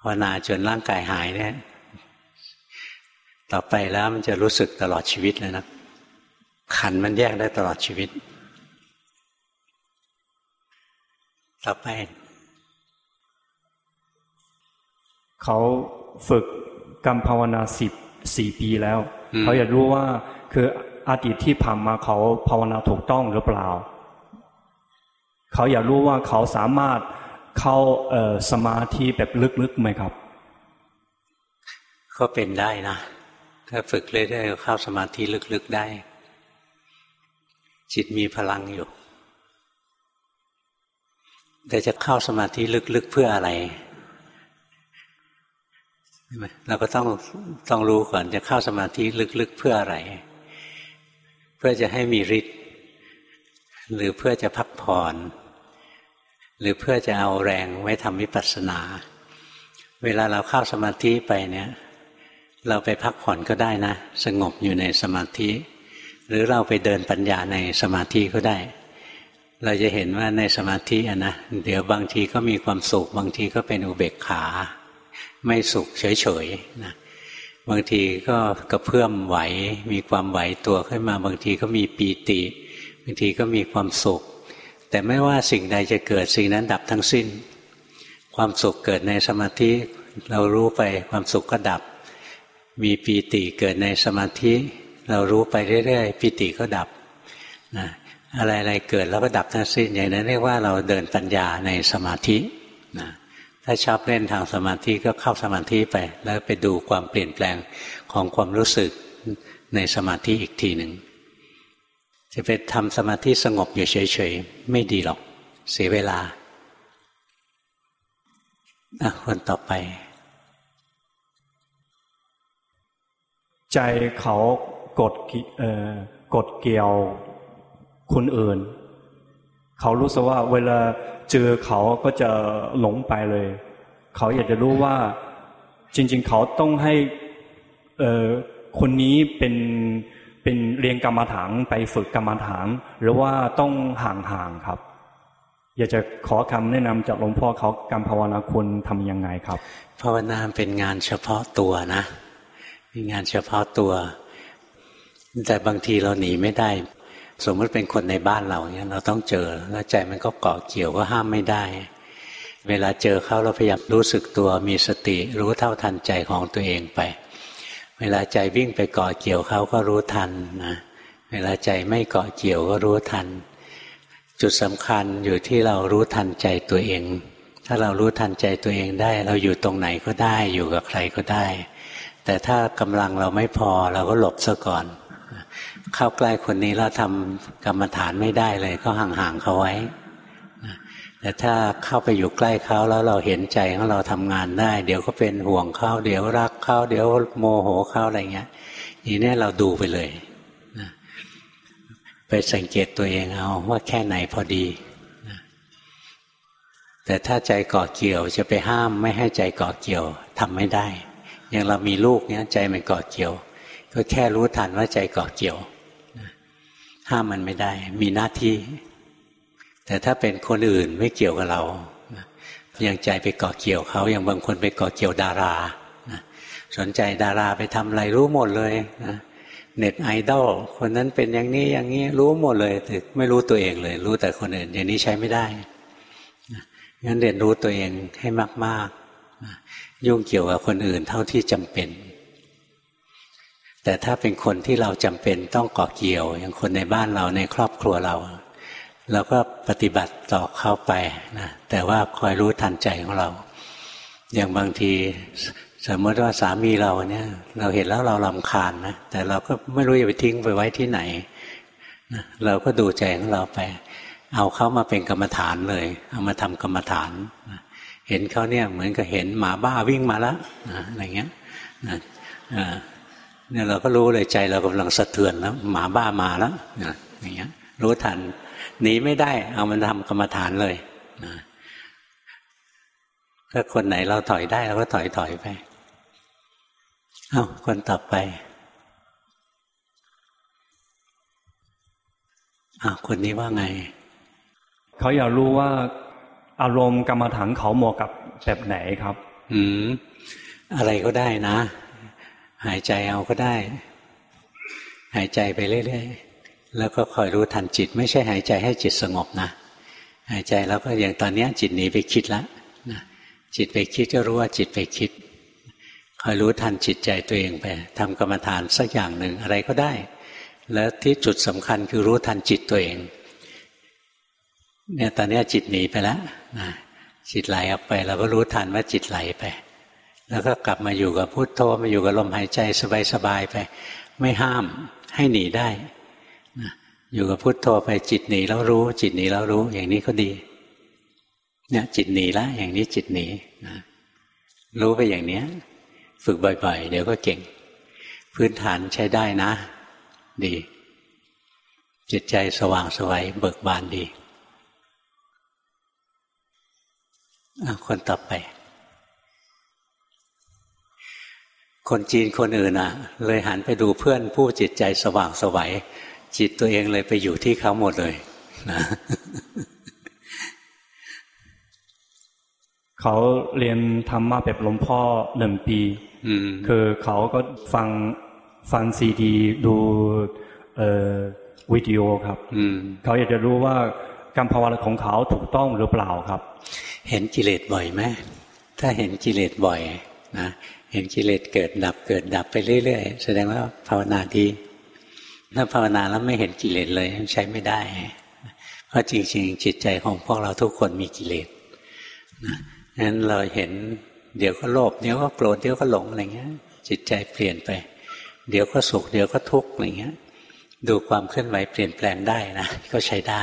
ภาวนาจนร่างกายหายเนี่ย ต่อไปแล้วมันจะรู้สึกตลอดชีวิตเลยนะ ขันมันแยกได้ตลอดชีวิต ต่อไป เขาฝึกกรรมภาวนาสิบสี่ปีแล้ว เขาอยากรู้ว่าคืออดีตที่ผ่านมาเขาภาวนาถูกต้องหรือเปล่า เขาอยากรู้ว่าเขาสามารถเข้าสมาธิแบบลึกๆไหมครับ ก็เป็นได้นะ ถ้าฝึกเรื่อยๆเข้าสมาธิลึกๆได้ จิตมีพลังอยู่ แต่จะเข้าสมาธิลึกๆเพื่ออะไรเราก็ต้องต้องรู้ก่อนจะเข้าสมาธิลึกๆเพื่ออะไร เพื่อจะให้มีฤทธิ์หรือเพื่อจะพักผ่อน หรือเพื่อจะเอาแรงไว้ทำวิปัสสนา เวลาเราเข้าสมาธิไปเนี่ย เราไปพักผ่อนก็ได้นะ สงบอยู่ในสมาธิ หรือเราไปเดินปัญญาในสมาธิก็ได้ เราจะเห็นว่าในสมาธิอะนะเดี๋ยวบางทีก็มีความสุข บางทีก็เป็นอุเบกขา ไม่สุขเฉยๆนะบางทีก็กระเพื่อมไหว มีความไหวตัวขึ้นมา บางทีก็มีปีติ บางทีก็มีความสุข แต่ไม่ว่าสิ่งใดจะเกิดสิ่งนั้นดับทั้งสิ้น ความสุขเกิดในสมาธิเรารู้ไปความสุขก็ดับ มีปีติเกิดในสมาธิ เรารู้ไปเรื่อยๆปิติก็ดับนะอะไรๆเกิดแล้วก็ดับทั้งสิ้นอย่างนั้นเรียกว่าเราเดินปัญญาในสมาธินะถ้าชอบเล่นทางสมาธิก็เข้าสมาธิไป แล้วไปดูความเปลี่ยนแปลงของความรู้สึกในสมาธิอีกทีหนึ่งจะไปทำสมาธิสงบอยู่เฉยๆ ไม่ดีหรอก เสียเวลาคนต่อไป ใจเขา กดเอ่อกดเกี่ยวคนอื่น เขารู้สึกว่าเวลาเจอเขาก็จะหลงไปเลย เขาอยากจะรู้ว่าจริง ๆ เขาต้องให้เอ่อคนนี้เป็นเป็นเรียนกรรมฐานไปฝึกกรรมฐานหรือว่าต้องห่างๆครับ อยากจะขอคำแนะนำจากหลวงพ่อเขาการภาวนาคุณทำยังไงครับ ภาวนาเป็นงานเฉพาะตัวนะเป็นงานเฉพาะตัว แต่บางทีเราหนีไม่ได้ สมมติเป็นคนในบ้านเราเนี่ยเราต้องเจอแล้วใจมันก็เกาะเกี่ยวก็ห้ามไม่ได้ เวลาเจอเขาเราพยายามรู้สึกตัวมีสติรู้เท่าทันใจของตัวเองไป เวลาใจวิ่งไปเกาะเกี่ยวเขาก็รู้ทันนะเวลาใจไม่เกาะเกี่ยวก็รู้ทัน จุดสำคัญอยู่ที่เรารู้ทันใจตัวเอง ถ้าเรารู้ทันใจตัวเองได้ เราอยู่ตรงไหนก็ได้อยู่กับใครก็ได้ แต่ถ้ากำลังเราไม่พอเราก็หลบซะก่อน เข้าใกล้คนนี้เราทำกรรมฐานไม่ได้เลย ก็ห่างๆเขาไว้แต่ถ้าเข้าไปอยู่ใกล้เขาแล้วเราเห็นใจของเราทำงานได้ เดี๋ยวก็เป็นห่วงเขาเดี๋ยวรักเขาเดี๋ยวโมโหเขาอะไรเงี้ยทีนี้เราดูไปเลยไปสังเกตตัวเองเอาว่าแค่ไหนพอดี แต่ถ้าใจเกาะเกี่ยวจะไปห้ามไม่ให้ใจเกาะเกี่ยวทำไม่ได้ อย่างเรามีลูกเนี้ยใจมันเกาะเกี่ยว ก็แค่รู้ทันว่าใจเกาะเกี่ยว ห้ามมันไม่ได้ มีหน้าที่ แต่ถ้าเป็นคนอื่นไม่เกี่ยวกับเรายังใจไปเกาะเกี่ยวเขาอย่างบางคนไปเกาะเกี่ยวดาราสนใจดาราไปทำอะไรรู้หมดเลยนะเน็ตไอดอลคนนั้นเป็นอย่างนี้อย่างนี้รู้หมดเลยแต่ไม่รู้ตัวเองเลย รู้แต่คนอื่นอย่างนี้ใช้ไม่ได้งั้นเรียนรู้ตัวเองให้มากๆยุ่งเกี่ยวกับคนอื่นเท่าที่จำเป็น แต่ถ้าเป็นคนที่เราจำเป็นต้องเกาะเกี่ยว อย่างคนในบ้านเราในครอบครัวเราเราก็ปฏิบัติต่อเข้าไปนะแต่ว่าคอยรู้ทันใจของเรา อย่างบางทีสมมติว่าสามีเราเนี่ย เราเห็นแล้วเราลำคาญนะแต่เราก็ไม่รู้จะไปทิ้งไปไว้ที่ไหนนะเราก็ดูใจของเราไป เอาเขามาเป็นกรรมฐานเลย เอามาทำกรรมฐานนะเห็นเขาเนี่ยเหมือนกับเห็นหมาบ้าวิ่งมาแล้วนะอะไรเงี้ยนะ เนี่ยเราก็รู้เลยใจเรากำลังสะเทือนแล้วหมาบ้ามาแล้วนะอย่างเงี้ย รู้ทันหนีไม่ได้ เอามันทำกรรมฐานเลยนะถ้าคนไหนเราถอยได้เราก็ถอยถอยไปเอาคนต่อไปอาคนนี้ว่าไง เขาอยากรู้ว่า อารมณ์กรรมฐานเขาเหมาะกับแบบไหนครับ อืมอะไรก็ได้นะ หายใจเอาก็ได้ หายใจไปเรื่อยๆแล้วก็คอยรู้ทันจิต ไม่ใช่หายใจให้จิตสงบนะหายใจแล้วก็อย่างตอนนี้จิตหนีไปคิดแล้วนะจิตไปคิดก็รู้ว่าจิตไปคิด คอยรู้ทันจิตใจตัวเองไปทำกรรมฐานสักอย่างหนึ่งอะไรก็ได้ แล้วที่จุดสำคัญคือรู้ทันจิตตัวเองเนี่ยตอนนี้จิตหนีไปแล้วนะจิตไหลออกไปเราก็รู้ทันว่าจิตไหลไป แล้วก็กลับมาอยู่กับพุโทโธมาอยู่กับลมหายใจสบายๆไป ไม่ห้ามให้หนีได้อยู่กับพุทโธไปจิตหนีแล้วรู้ จิตหนีแล้วรู้ อย่างนี้ก็ดี เนี่ย จิตหนีแล้วอย่างนี้จิตหนีนะรู้ไปอย่างเนี้ย ฝึกบ่อยๆ เดี๋ยวก็เก่ง พื้นฐานใช้ได้นะ ดี จิตใจสว่างสวัยเบิกบานดีคนต่อไป คนจีนคนอื่นอะ เลยหันไปดูเพื่อนผู้จิตใจสว่างสวัยจิตตัวเองเลยไปอยู่ที่เขาหมดเลยนะเขาเรียนธรรมะแบบหลวงพ่อหนึ่งปีคือเขาก็ฟังฟังซีดีดูวิดีโอครับเขาอยากจะรู้ว่าการภาวนาของเขาถูกต้องหรือเปล่าครับ เห็นกิเลสบ่อยไหมถ้าเห็นกิเลสบ่อยนะเห็นกิเลสเกิดดับเกิดดับไปเรื่อยๆ แสดงว่าภาวนาดี ถ้าภาวนาแล้วไม่เห็นกิเลสเลยใช้ไม่ได้ เพราะจริงๆ จิตใจของพวกเราทุกคนมีกิเลสนะนั้นเราเห็นเดี๋ยวก็โลภเดี๋ยวก็โกรธเดี๋ยวก็หลงอะไรเงี้ย จิตใจเปลี่ยนไป เดี๋ยวก็สุข เดี๋ยวก็ทุกข์อะไรเงี้ย ดูความเคลื่อนไหวเปลี่ยนแปลงได้นะก็ใช้ได้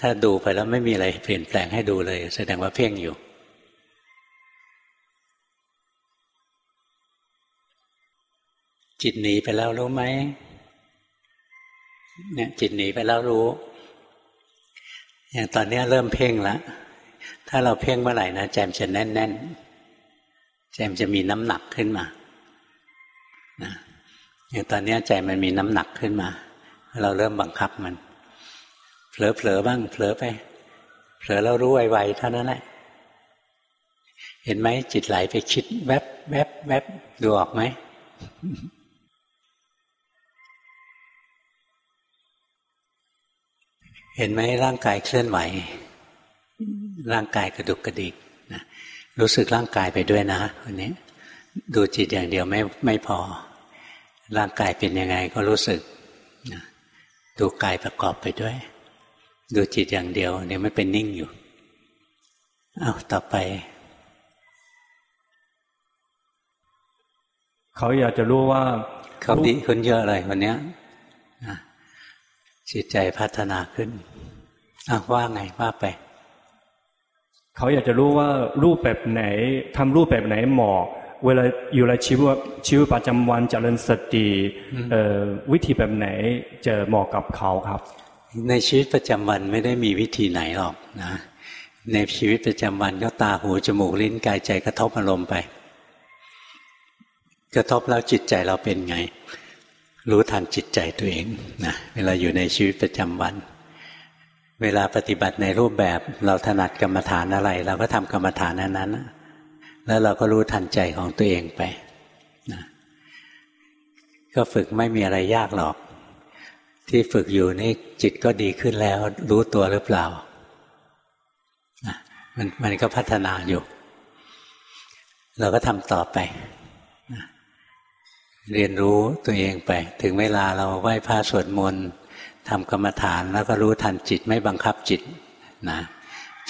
ถ้าดูไปแล้วไม่มีอะไรเปลี่ยนแปลงให้ดูเลย แสดงว่าเพ่งอยู่ จิตหนีไปแล้วรู้ไหมเนี่ยจิตหนีไปแล้วรู้อย่างตอนนี้เริ่มเพ่งแล้วถ้าเราเพ่งเมื่อไหร่นะแจมจะแน่นแน่นแจมจะมีน้ำหนักขึ้นมานะอย่างตอนนี้ใจมันมีน้ำหนักขึ้นมา เราเริ่มบังคับมัน เผลอๆบ้างเผลอไป เผลอแล้วรู้ไวๆเท่านั้นแหละ เห็นไหมจิตไหลไปคิด แวบแวบแวบดูออกไหม เห็นไหมร่างกายเคลื่อนไหว ร่างกายกระดุกกระดิกนะรู้สึกร่างกายไปด้วยนะวันนี้ดูจิตอย่างเดียวไม่ไม่พอ ร่างกายเป็นยังไงก็รู้สึกดูกายประกอบไปด้วย ดูจิตอย่างเดียวเดี๋ยวไม่เป็นนิ่งอยู่เอาต่อไป เขาอยากจะรู้ว่าเขาดีขึ้นเยอะเลยวันนี้ จิตใจพัฒนาขึ้นอว่าไงว่าไปเขาอยากจะรู้ว่ารูปแบบไหนทำรูปแบบไหนเหมาะเวลาอยู่ในชีวิตชีวิตประจำวันเจริญสติวิธีแบบไหนจะเหมาะกับเขาครับ ในชีวิตประจำวันไม่ได้มีวิธีไหนหรอกนะในชีวิตประจำวันก็ตาหูจมูกลิ้นกายใจกระทบอารมณ์ไป กระทบแล้วจิตใจเราเป็นไง รู้ทันจิตใจตัวเองนะเวลาอยู่ในชีวิตประจำวัน เวลาปฏิบัติในรูปแบบเราถนัดกรรมฐานอะไร เราก็ทำกรรมฐานนั้นนั้นแล้วเราก็รู้ทันใจของตัวเองไปนะก็ฝึกไม่มีอะไรยากหรอก ที่ฝึกอยู่นี่จิตก็ดีขึ้นแล้ว รู้ตัวหรือเปล่านะมันมันก็พัฒนาอยู่ เราก็ทำต่อไป เรียนรู้ตัวเองไป ถึงเวลาเราไหว้พระสวดมนต์ทำกรรมฐานแล้วก็รู้ทันจิตไม่บังคับจิตนะ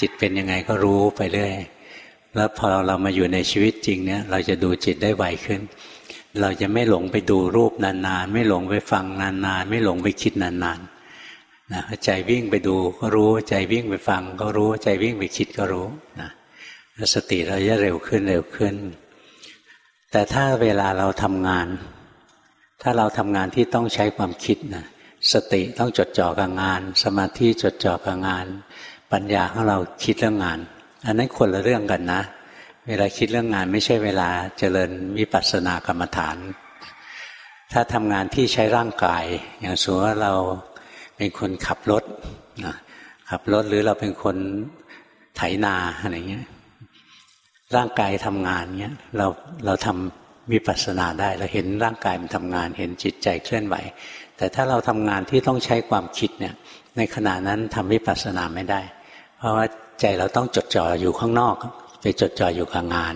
จิตเป็นยังไงก็รู้ไปเรื่อยแล้วพอเรามาอยู่ในชีวิตจริงเนี่ยเราจะดูจิตได้ไวขึ้น เราจะไม่หลงไปดูรูปนานๆ ไม่หลงไปฟังนานๆ ไม่หลงไปคิดนานๆนะใจวิ่งไปดูก็รู้ใจวิ่งไปฟังก็รู้ใจวิ่งไปคิดก็รู้นะสติเราจะเร็วขึ้นเร็วขึ้น แต่ถ้าเวลาเราทำงาน ถ้าเราทำงานที่ต้องใช้ความคิดนะสติต้องจดจ่อกับงาน สมาธิจดจ่อกับงาน ปัญญาของเราคิดเรื่องงาน อันนั้นคนละเรื่องกันนะ เวลาคิดเรื่องงานไม่ใช่เวลาเจริญวิปัสสนากรรมฐาน ถ้าทำงานที่ใช้ร่างกาย อย่างสมมติว่าเราเป็นคนขับรถนะขับรถหรือเราเป็นคนไถนาอะไรเงี้ย ร่างกายทำงานเงี้ยเราเราทำวิปัสสนาได้ เราเห็นร่างกายมันทำงาน เห็นจิตใจเคลื่อนไหว แต่ถ้าเราทำงานที่ต้องใช้ความคิดเนี่ยในขณะนั้นทำวิปัสสนาไม่ได้ เพราะว่าใจเราต้องจดจ่ออยู่ข้างนอก ไปจดจ่ออยู่กับงาน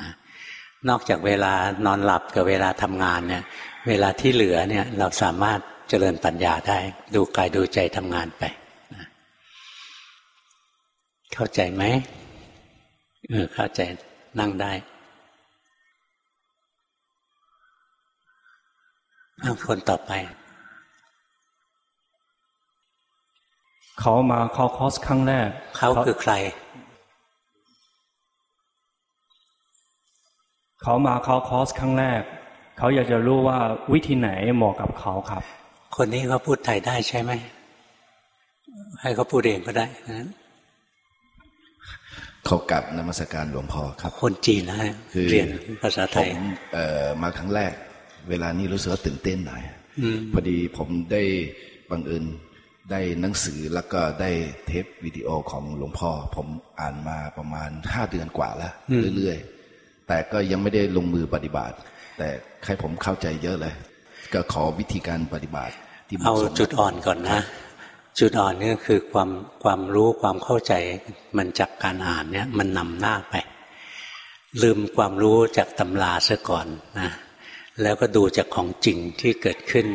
นะนอกจากเวลานอนหลับกับเวลาทำงานเนี่ยเวลาที่เหลือเนี่ยเราสามารถเจริญปัญญาได้ ดูกายดูใจทำงานไปนะเข้าใจไหม เออเข้าใจนั่งได้คนต่อไป เขามาเข้าคอร์สครั้งแรก เขาคือใคร เขามาเข้าคอร์สครั้งแรก เขาอยากจะรู้ว่าวิธีไหนเหมาะกับเขาครับ คนนี้เขาพูดไทยได้ใช่ไหมให้เขาพูดเองก็ได้นะ เขากลับนมัสการหลวงพ่อครับ คนจีนนะคือเรียนภาษาไทยผมมาครั้งแรก เวลานี้รู้สึกว่าตื่นเต้นหน่อยพอดีผมได้บังเอิญได้หนังสือแล้วก็ได้เทปวิดีโอของหลวงพ่อ ผมอ่านมาประมาณห้าเดือนกว่าแล้ว เรื่อยๆ แต่ก็ยังไม่ได้ลงมือปฏิบัติ แต่ใครผมเข้าใจเยอะเลย ก็ขอวิธีการปฏิบัติที่เอาจุดอ่อนก่อนนะ จุดอ่อนนี่คือความความรู้ความเข้าใจมันจากการอ่านเนี่ยมันนำหน้าไป ลืมความรู้จากตำราซะก่อนนะแล้วก็ดูจากของจริงที่เกิดขึ้น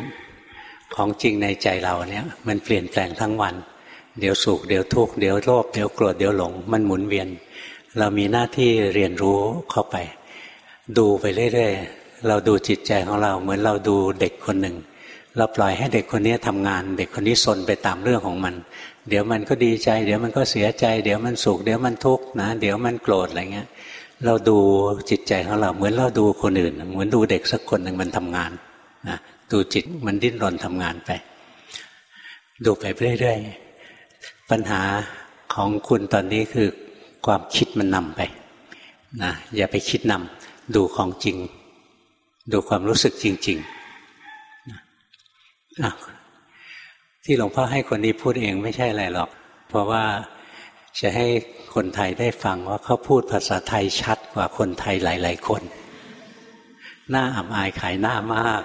ของจริงในใจเราเนี่ย มันเปลี่ยนแปลงทั้งวัน เดี๋ยวสุขเดี๋ยวทุกข์เดี๋ยวโลภเดี๋ยวโกรธเดี๋ยวหลง มันหมุนเวียน เรามีหน้าที่เรียนรู้เข้าไป ดูไปเรื่อยๆเราดูจิตใจของเราเหมือนเราดูเด็กคนหนึ่ง เราปล่อยให้เด็กคนนี้ทำงาน เด็กคนนี้สนไปตามเรื่องของมัน เดี๋ยวมันก็ดีใจ เดี๋ยวมันก็เสียใจ เดี๋ยวมันสุขเดี๋ยวมันทุกข์นะ เดี๋ยวมันโกรธอะไรเงี้ย เราดูจิตใจของเราเหมือนเราดูคนอื่น เหมือนดูเด็กสักคนหนึ่งมันทำงานนะดูจิตมันดิ้นรนทำงานไป ดูไปเรื่อยๆปัญหาของคุณตอนนี้คือความคิดมันนำไปนะอย่าไปคิดนำดูของจริง ดูความรู้สึกจริง ๆ ที่หลวงพ่อให้คนนี้พูดเองไม่ใช่อะไรหรอก เพราะว่าจะให้คนไทยได้ฟังว่าเขาพูดภาษาไทยชัดกว่าคนไทยหลาย ๆ คน หน้าอับอายขายหน้ามาก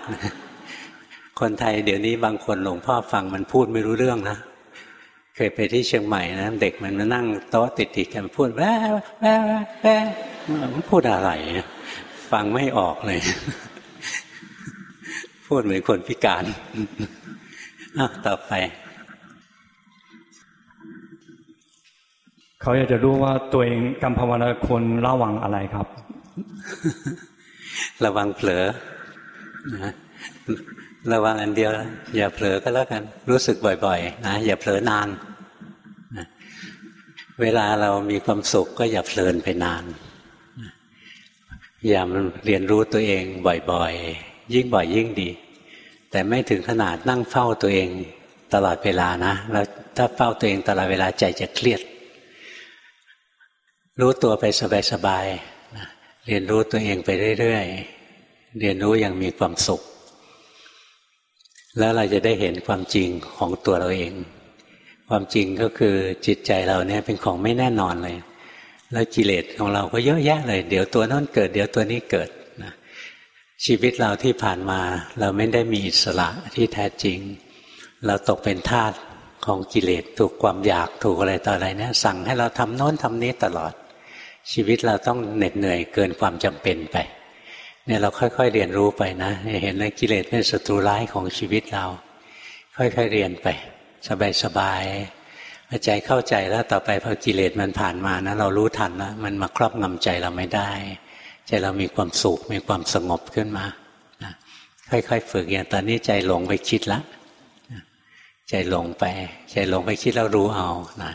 คนไทยเดี๋ยวนี้บางคนหลวงพ่อฟังมันพูดไม่รู้เรื่องนะ เคยไปที่เชียงใหม่นะเด็กมันมานั่งโต๊ะติดติดกันพูดแว่แว่แว่มันพูดอะไร ฟังไม่ออกเลย พูดเหมือนคนพิการอะต่อไป เขาอยากจะรู้ว่าตัวเองการภาวนาควรระวังอะไรครับ ระวังเผลอนะระวังอันเดียว อย่าเผลอก็แล้วกัน รู้สึกบ่อยๆนะอย่าเผลอนานนะเวลาเรามีความสุขก็อย่าเพลินไปนาน อย่ามันเรียนรู้ตัวเองบ่อยๆ ยิ่งบ่อยยิ่งดี แต่ไม่ถึงขนาดนั่งเฝ้าตัวเองตลอดเวลานะแล้วถ้าเฝ้าตัวเองตลอดเวลาใจจะเครียด รู้ตัวไปสบายๆเรียนรู้ตัวเองไปเรื่อยๆเรียนรู้อย่างมีความสุข แล้วเราจะได้เห็นความจริงของตัวเราเอง ความจริงก็คือจิตใจเราเนี่ยเป็นของไม่แน่นอนเลย แล้วกิเลสของเราก็เยอะแยะเลย เดี๋ยวตัวนั้นเกิด เดี๋ยวตัวนี้เกิด ชีวิตเราที่ผ่านมา เราไม่ได้มีอิสระที่แท้จริง เราตกเป็นทาสของกิเลสถูกความอยากถูกอะไรต่ออะไรเนี่ยสั่งให้เราทำโน้นทำนี้ตลอด ชีวิตเราต้องเหน็ดเหนื่อยเกินความจำเป็นไปเนี่ยเราค่อย ๆ เรียนรู้ไปนะเห็นเลยกิเลสเป็นศัตรูร้ายของชีวิตเรา ค่อยๆเรียนไป สบายๆพอใจเข้าใจแล้วต่อไปพอกิเลสมันผ่านมานะเรารู้ทันแล้วมันมาครอบงำใจเราไม่ได้ ใจเรามีความสุขมีความสงบขึ้นมานะค่อยๆฝึกอย่างตอนนี้ใจหลงไปคิดละใจหลงไป ใจหลงไปคิดแล้วรู้เอานะ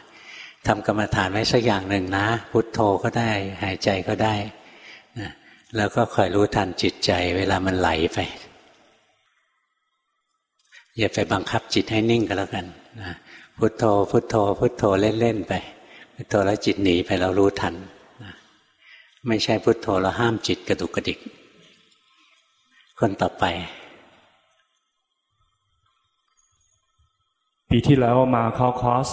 ทำกรรมฐานไว้สักอย่างหนึ่งนะ พุทโธก็ได้ หายใจก็ได้นะแล้วก็คอยรู้ทันจิตใจ เวลามันไหลไปอย่าไปบังคับจิตให้นิ่งก็แล้วกันนะพุทโธ พุทโธ พุทโธเล่นๆไปพุทโธแล้วจิตหนีไปเรารู้ทันนะ ไม่ใช่พุทโธเราห้ามจิตกระดุกกระดิก คนต่อไป ปีที่แล้วมาเข้าคอร์ส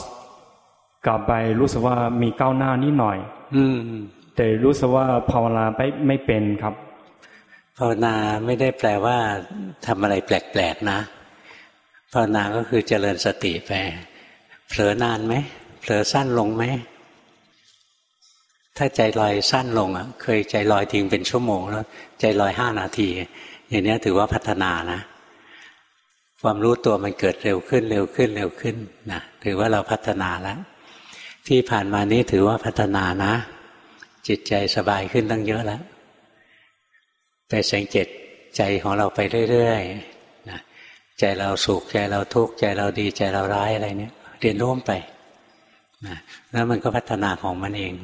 กลับไปรู้สึกว่ามีก้าวหน้านิดหน่อย อืม แต่รู้สึกว่าภาวนาไม่ไม่เป็นครับ ภาวนาไม่ได้แปลว่าทำอะไรแปลกๆนะ ภาวนาก็คือเจริญสติไปเผลอนานไหมเผลอสั้นลงไหม ถ้าใจลอยสั้นลงอะ เคยใจลอยทิ้งเป็นชั่วโมงแล้ว ใจลอยห้านาที อย่างนี้ถือว่าพัฒนานะ ความรู้ตัวมันเกิดเร็วขึ้นเร็วขึ้นเร็วขึ้นนะถือว่าเราพัฒนาแล้ว ที่ผ่านมานี้ถือว่าพัฒนานะ จิตใจสบายขึ้นตั้งเยอะแล้วไปสังเกตใจของเราไปเรื่อยๆนะใจเราสุขใจเราทุกข์ใจเราดีใจเราร้ายอะไรเนี่ยเรียนรู้ไปนะแล้วมันก็พัฒนาของมันเอง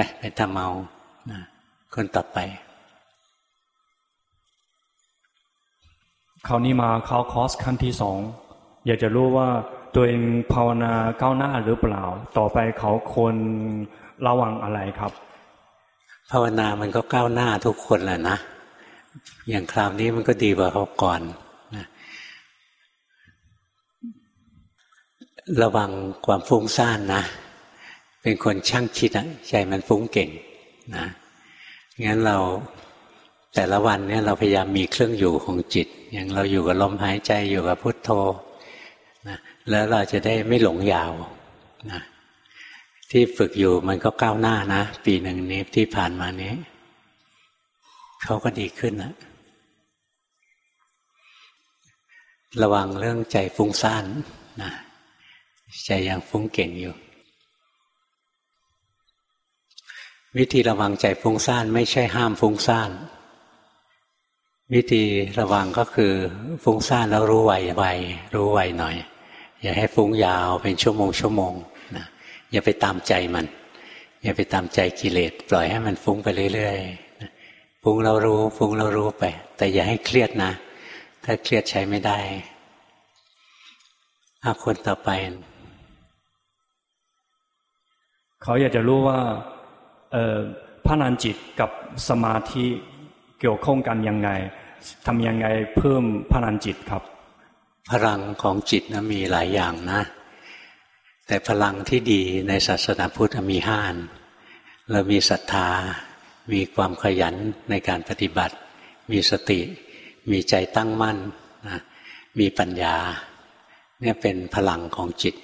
ไปไปทำเมานะคนต่อไปคราวนี้มาเข้าคอร์สขั้นที่สองอยากจะรู้ว่าตัวเองภาวนาก้าวหน้าหรือเปล่า ต่อไปเขาควรระวังอะไรครับ ภาวนามันก็ก้าวหน้าทุกคนแหละนะ อย่างคราวนี้มันก็ดีกว่าเขาก่อนนะระวังความฟุ้งซ่านนะ เป็นคนช่างคิดอะใจมันฟุ้งเก่งนะงั้นเราแต่ละวันเนี่ยเราพยายามมีเครื่องอยู่ของจิต อย่างเราอยู่กับลมหายใจอยู่กับพุทโธนะแล้วเราจะได้ไม่หลงยาวนะที่ฝึกอยู่มันก็ก้าวหน้านะ ปีหนึ่งนี้ที่ผ่านมานี้เขาก็ดีขึ้นนะระวังเรื่องใจฟุ้งซ่านนะใจยังฟุ้งเก่งอยู่ วิธีระวังใจฟุ้งซ่านไม่ใช่ห้ามฟุ้งซ่าน วิธีระวังก็คือฟุ้งซ่านแล้วรู้ไวไวรู้ไวหน่อย อย่าให้ฟุ้งยาวเป็นชั่วโมงชั่วโมงนะอย่าไปตามใจมัน อย่าไปตามใจกิเลสปล่อยให้มันฟุ้งไปเรื่อยๆฟุ้งเรารู้ ฟุ้งเรารู้ไป แต่อย่าให้เครียดนะ ถ้าเครียดใช้ไม่ได้อาคนต่อไป เขาอยากจะรู้ว่า พนันจิตกับสมาธิเกี่ยวข้องกันยังไงทำยังไงเพิ่มพลังจิตครับ พลังของจิตนะมีหลายอย่างนะ แต่พลังที่ดีในศาสนาพุทธมีห้านเรามีศรัทธา มีความขยันในการปฏิบัติ มีสติ มีใจตั้งมั่นนะมีปัญญา เนี่ยเป็นพลังของจิต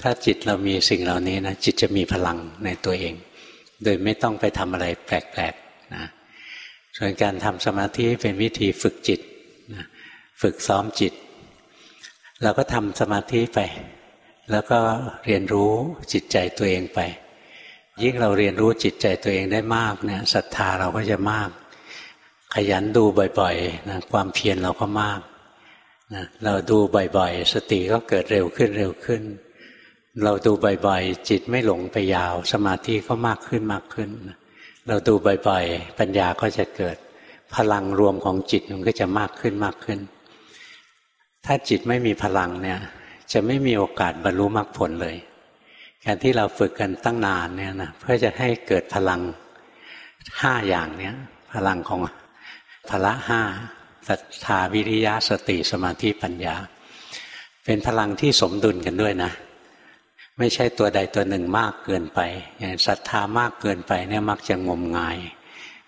ถ้าจิตเรามีสิ่งเหล่านี้นะจิตจะมีพลังในตัวเอง โดยไม่ต้องไปทำอะไรแปลกๆนะส่วนการทำสมาธิเป็นวิธีฝึกจิตนะฝึกซ้อมจิต เราก็ทำสมาธิไป แล้วก็เรียนรู้จิตใจตัวเองไป ยิ่งเราเรียนรู้จิตใจตัวเองได้มากเนี่ยศรัทธาเราก็จะมาก ขยันดูบ่อยๆนะความเพียรเราก็มากนะเราดูบ่อยๆ สติก็เกิดเร็วขึ้นเร็วขึ้น เราดูบ่อยๆจิตไม่หลงไปยาว สมาธิก็มากขึ้นมากขึ้น เราดูบ่อยๆปัญญาก็จะเกิด พลังรวมของจิตมันก็จะมากขึ้นมากขึ้น ถ้าจิตไม่มีพลังเนี่ย จะไม่มีโอกาสบรรลุมรรคผลเลย การที่เราฝึกกันตั้งนานเนี่ยนะเพื่อจะให้เกิดพลังห้าอย่างเนี้ยพลังของพละห้าศรัทธาวิริยะสติสมาธิปัญญา เป็นพลังที่สมดุลกันด้วยนะ ไม่ใช่ตัวใดตัวหนึ่งมากเกินไปอย่างศรัทธามากเกินไปเนี่ยมักจะงมงาย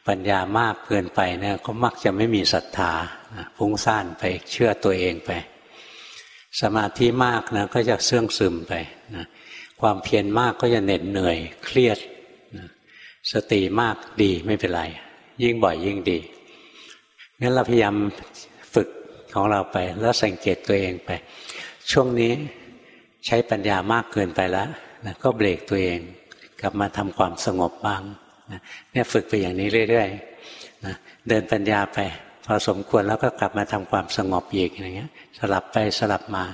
ปัญญามากเกินไปเนี่ยก็มักจะไม่มีศรัทธาฟุ้งซ่านไปเชื่อตัวเองไป สมาธิมากนะก็จะเสื่องซึมไปนะความเพียรมากก็จะเหน็ดเหนื่อยเครียดนะสติมากดีไม่เป็นไร ยิ่งบ่อยยิ่งดีงั้นเราพยายามฝึกของเราไป แล้วสังเกตตัวเองไป ช่วงนี้ ใช้ปัญญามากเกินไปแล้วนะก็เบรกตัวเอง กลับมาทำความสงบบ้างนะเนี่ยฝึกไปอย่างนี้เรื่อยๆนะเดินปัญญาไป พอสมควรแล้วก็กลับมาทำความสงบอีกอย่างเงี้ย สลับไปสลับมา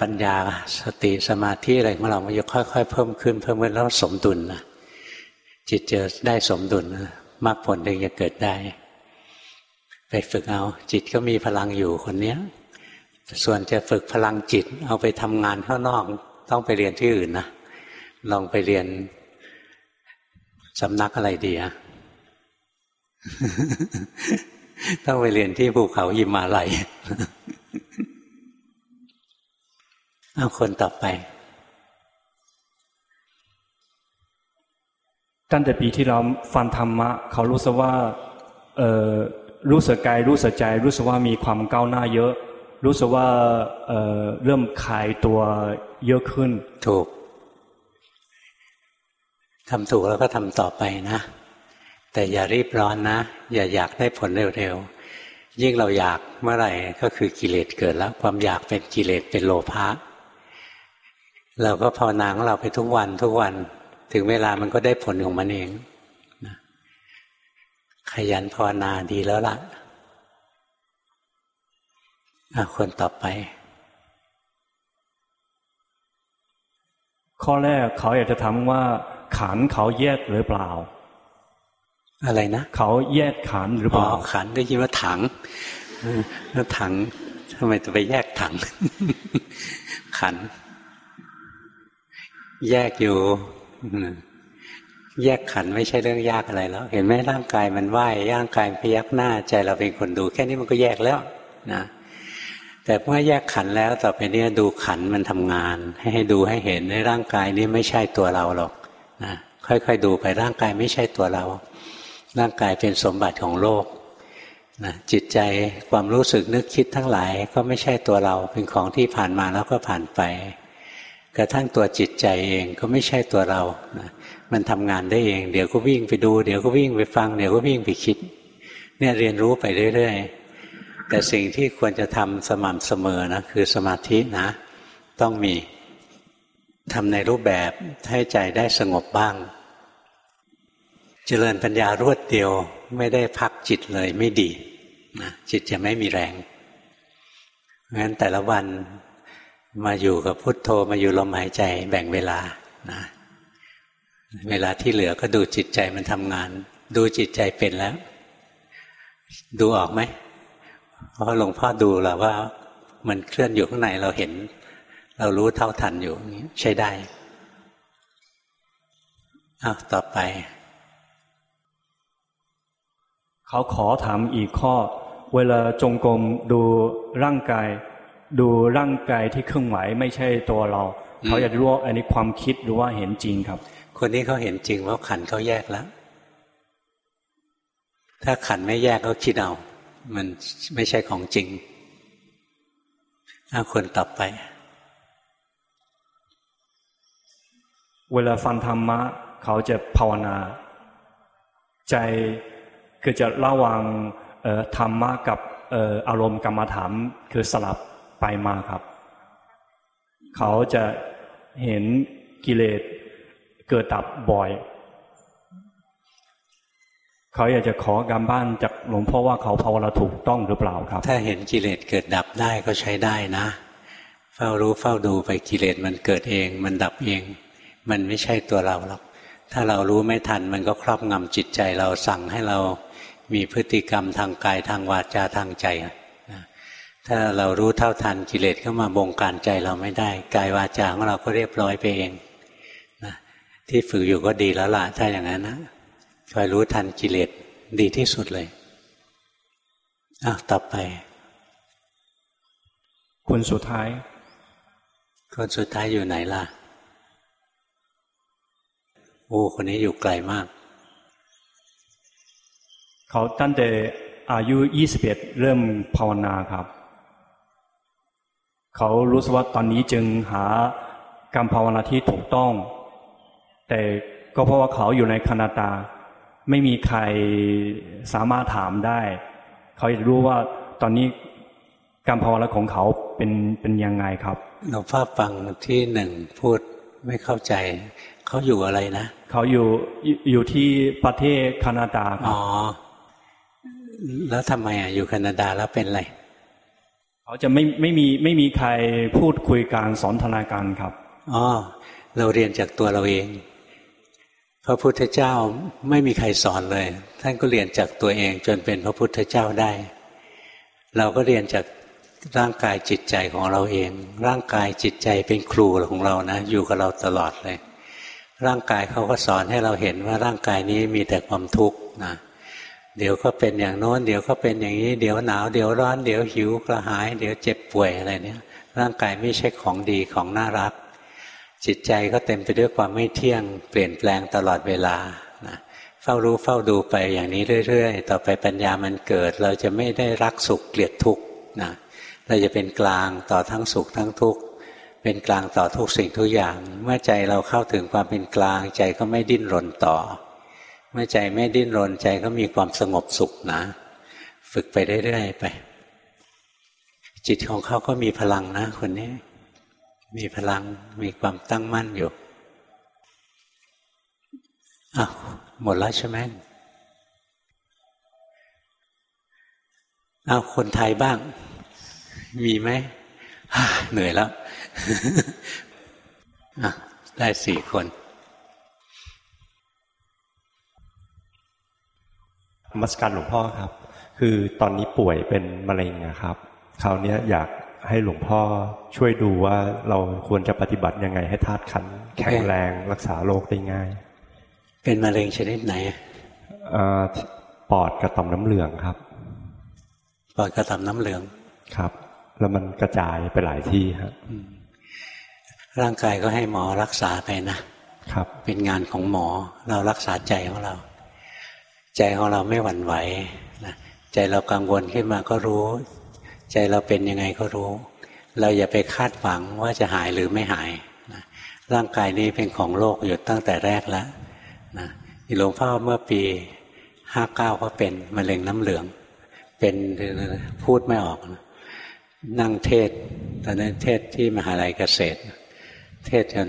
ปัญญาสติสมาธิอะไรของเรามันจะค่อย ๆ เพิ่มขึ้นเพิ่มขึ้นแล้วสมดุลนะจิตเจอได้สมดุลมรรคผลถึงจะเกิดได้ ไปฝึกเอา จิตก็มีพลังอยู่คนเนี้ย ส่วนจะฝึกพลังจิต เอาไปทำงานข้างนอก ต้องไปเรียนที่อื่นนะลองไปเรียนสำนักอะไรดีอะต้องไปเรียนที่ภูเขายิมาลัยเอาคนต่อไป ตั้งแต่ปีที่เราฟังธรรมะ เขารู้สึกว่า เออรู้สึกกายรู้สึกใจ รู้สึกว่ามีความก้าวหน้าเยอะ รู้สึกว่าเเริ่มขายตัวเยอะขึ้น ถูกทำถูกแล้วก็ทำต่อไปนะ แต่อย่ารีบร้อนนะ อย่าอยากได้ผลเร็วๆ ยิ่งเราอยากเมื่อไหร่ก็คือกิเลสเกิดแล้ว ความอยากเป็นกิเลสเป็นโลภะเราก็ภาวนาของเราไปทุกวันทุกวัน ถึงเวลามันก็ได้ผลของมันเองขยันภาวนาดีแล้วล่ะ คนต่อไป ข้อแรกเขาอยากจะถามว่า ขันเขาแยกหรือเปล่า อะไรนะเขาแยกขันหรือเปล่าขันได้ยินว่าถังแล้วถังทำไมจะไปแยกถัง ขัน แยกอยู่ แยกขันไม่ใช่เรื่องยากอะไรแล้ว เห็นไหมร่างกายมันไหวร่างกายพยักหน้าใจเราเป็นคนดู แค่นี้มันก็แยกแล้ว นะ แต่เมื่อแยกขันแล้วต่อไปนี้ดูขันมันทำงาน ให้ดูให้เห็นในร่างกายนี้ไม่ใช่ตัวเราหรอกนะค่อยๆดูไปร่างกายไม่ใช่ตัวเรา ร่างกายเป็นสมบัติของโลกนะจิตใจความรู้สึกนึกคิดทั้งหลายก็ไม่ใช่ตัวเราเป็นของที่ผ่านมาแล้วก็ผ่านไป กระทั่งตัวจิตใจเองก็ไม่ใช่ตัวเรานะมันทำงานได้เอง เดี๋ยวก็วิ่งไปดู เดี๋ยวก็วิ่งไปฟัง เดี๋ยวก็วิ่งไปคิด เนี่ยเรียนรู้ไปเรื่อยๆ แต่สิ่งที่ควรจะทำสม่ำเสมอนะคือสมาธินะ ต้องมีทำในรูปแบบให้ใจได้สงบบ้าง เจริญปัญญารวดเดียวไม่ได้พักจิตเลยไม่ดีนะจิตจะไม่มีแรงงั้นแต่ละวันมาอยู่กับพุทโธมาอยู่ลมหายใจแบ่งเวลานะเวลาที่เหลือก็ดูจิตใจมันทำงาน ดูจิตใจเป็นแล้ว ดูออกไหม เพราะหลวงพ่อดูแล้วว่า มันเคลื่อนอยู่ข้างในเราเห็น เรารู้เท่าทันอยู่ใช้ได้อ้าวต่อไป เขาขอถามอีกข้อ เวลาจงกรมดูร่างกาย ดูร่างกายที่เคลื่อนไหวไม่ใช่ตัวเรา เขาอยากรู้ว่าอันนี้ความคิดหรือว่าเห็นจริงครับ คนนี้เขาเห็นจริงว่าขันเขาแยกแล้ว ถ้าขันไม่แยกก็คิดเอา มันไม่ใช่ของจริงถ้าคนต่อไป เวลาฟังธรรมะ เขาจะภาวนา ใจคือจะระวังธรรมะกับอารมณ์กรรมฐานคือสลับไปมาครับ เขาจะเห็นกิเลสเกิดดับบ่อย เขาอยากจะขอการบ้านจากหลวงพ่อว่าเขาภาวนาถูกต้องหรือเปล่าครับ ถ้าเห็นกิเลสเกิดดับได้ก็ใช้ได้นะ เฝ้ารู้เฝ้าดูไปกิเลสมันเกิดเอง มันดับเอง มันไม่ใช่ตัวเราหรอกถ้าเรารู้ไม่ทันมันก็ครอบงำจิตใจเราสั่งให้เรามีพฤติกรรมทางกายทางวาจาทางใจนะถ้าเรารู้เท่าทันกิเลสเข้ามาบงการใจเราไม่ได้กายวาจาของเราก็เรียบร้อยไปเองนะที่ฝึกอยู่ก็ดีแล้วล่ะถ้าอย่างนั้นนะ คอยรู้ทันกิเลสดีที่สุดเลยอ้าวต่อไป คนสุดท้าย คนสุดท้ายอยู่ไหนล่ะ โอ้คนนี้อยู่ไกลมาก เขาตั้งแต่อายุยี่สิบเอ็ดเริ่มภาวนาครับ เขารู้สึกว่าตอนนี้จึงหาการภาวนาที่ถูกต้อง แต่ก็เพราะว่าเขาอยู่ในคนาดา ไม่มีใครสามารถถามได้ เขาอยากรู้ว่าตอนนี้การภาวนาของเขาเป็นเป็นยังไงครับหลวงพ่อฟังที่หนึ่งพูดไม่เข้าใจ เขาอยู่อะไรนะ เขาอยู่อยู่ที่ประเทศแคนาดาอ๋อแล้วทำไมอะอยู่แคนาดาแล้วเป็นอะไรเขาจะไม่ไม่มีไม่มีใครพูดคุยการสอนธนาการครับอ๋อเราเรียนจากตัวเราเอง พระพุทธเจ้าไม่มีใครสอนเลย ท่านก็เรียนจากตัวเองจนเป็นพระพุทธเจ้าได้ เราก็เรียนจากร่างกายจิตใจของเราเอง ร่างกายจิตใจเป็นครูของเรานะ อยู่กับเราตลอดเลย ร่างกายเขาก็สอนให้เราเห็นว่าร่างกายนี้มีแต่ความทุกข์นะเดี๋ยวก็เป็นอย่างโน้น เดี๋ยวก็เป็นอย่างนี้ เดี๋ยวหนาว เดี๋ยวร้อน เดี๋ยวหิวกระหาย เดี๋ยวเจ็บป่วยอะไรเนี่ยร่างกายไม่ใช่ของดีของน่ารัก จิตใจก็เต็มไปด้วยความไม่เที่ยง เปลี่ยนแปลงตลอดเวลานะเฝ้ารู้เฝ้าดูไปอย่างนี้เรื่อย ๆ ต่อไปปัญญามันเกิด เราจะไม่ได้รักสุขเกลียดทุกข์นะเราจะเป็นกลางต่อทั้งสุขทั้งทุกข์เป็นกลางต่อทุกสิ่งทุกอย่าง เมื่อใจเราเข้าถึงความเป็นกลาง ใจก็ไม่ดิ้นรนต่อ เมื่อใจไม่ดิ้นรนใจก็มีความสงบสุขนะ ฝึกไปเรื่อยๆไป จิตของเขาก็มีพลังนะคนนี้ มีพลังมีความตั้งมั่นอยู่อ้าวหมดแล้วใช่ไหมอ้าวคนไทยบ้าง มีไหมเหนื่อยแล้วได้สี่คนมัสการหลวงพ่อครับ คือตอนนี้ป่วยเป็นมะเร็งนะครับคราวนี้อยาก ให้หลวงพ่อช่วยดูว่าเราควรจะปฏิบัติยังไงให้ธาตุขันแข็งแรงรักษาโรคได้ง่าย เป็นมะเร็งชนิดไหนปอดกระต่อมน้ำเหลืองครับ ปอดกระต่อมน้ำเหลืองครับ แล้วมันกระจายไปหลายที่ครับร่างกายก็ให้หมอรักษาไปนะครับ เป็นงานของหมอเรารักษาใจของเรา ใจของเราไม่หวั่นไหวนะใจเรากังวลขึ้นมาก็รู้ ใจเราเป็นยังไงก็รู้ เราอย่าไปคาดหวังว่าจะหายหรือไม่หายนะร่างกายนี้เป็นของโลกอยู่ตั้งแต่แรกแล้วนะหลวงพ่อเมื่อปีห้าเก้าก็เป็นมะเร็งน้ำเหลือง เป็นพูดไม่ออกนะนั่งเทศตอนนั้นเทศที่มหาลัยเกษตร เทศจน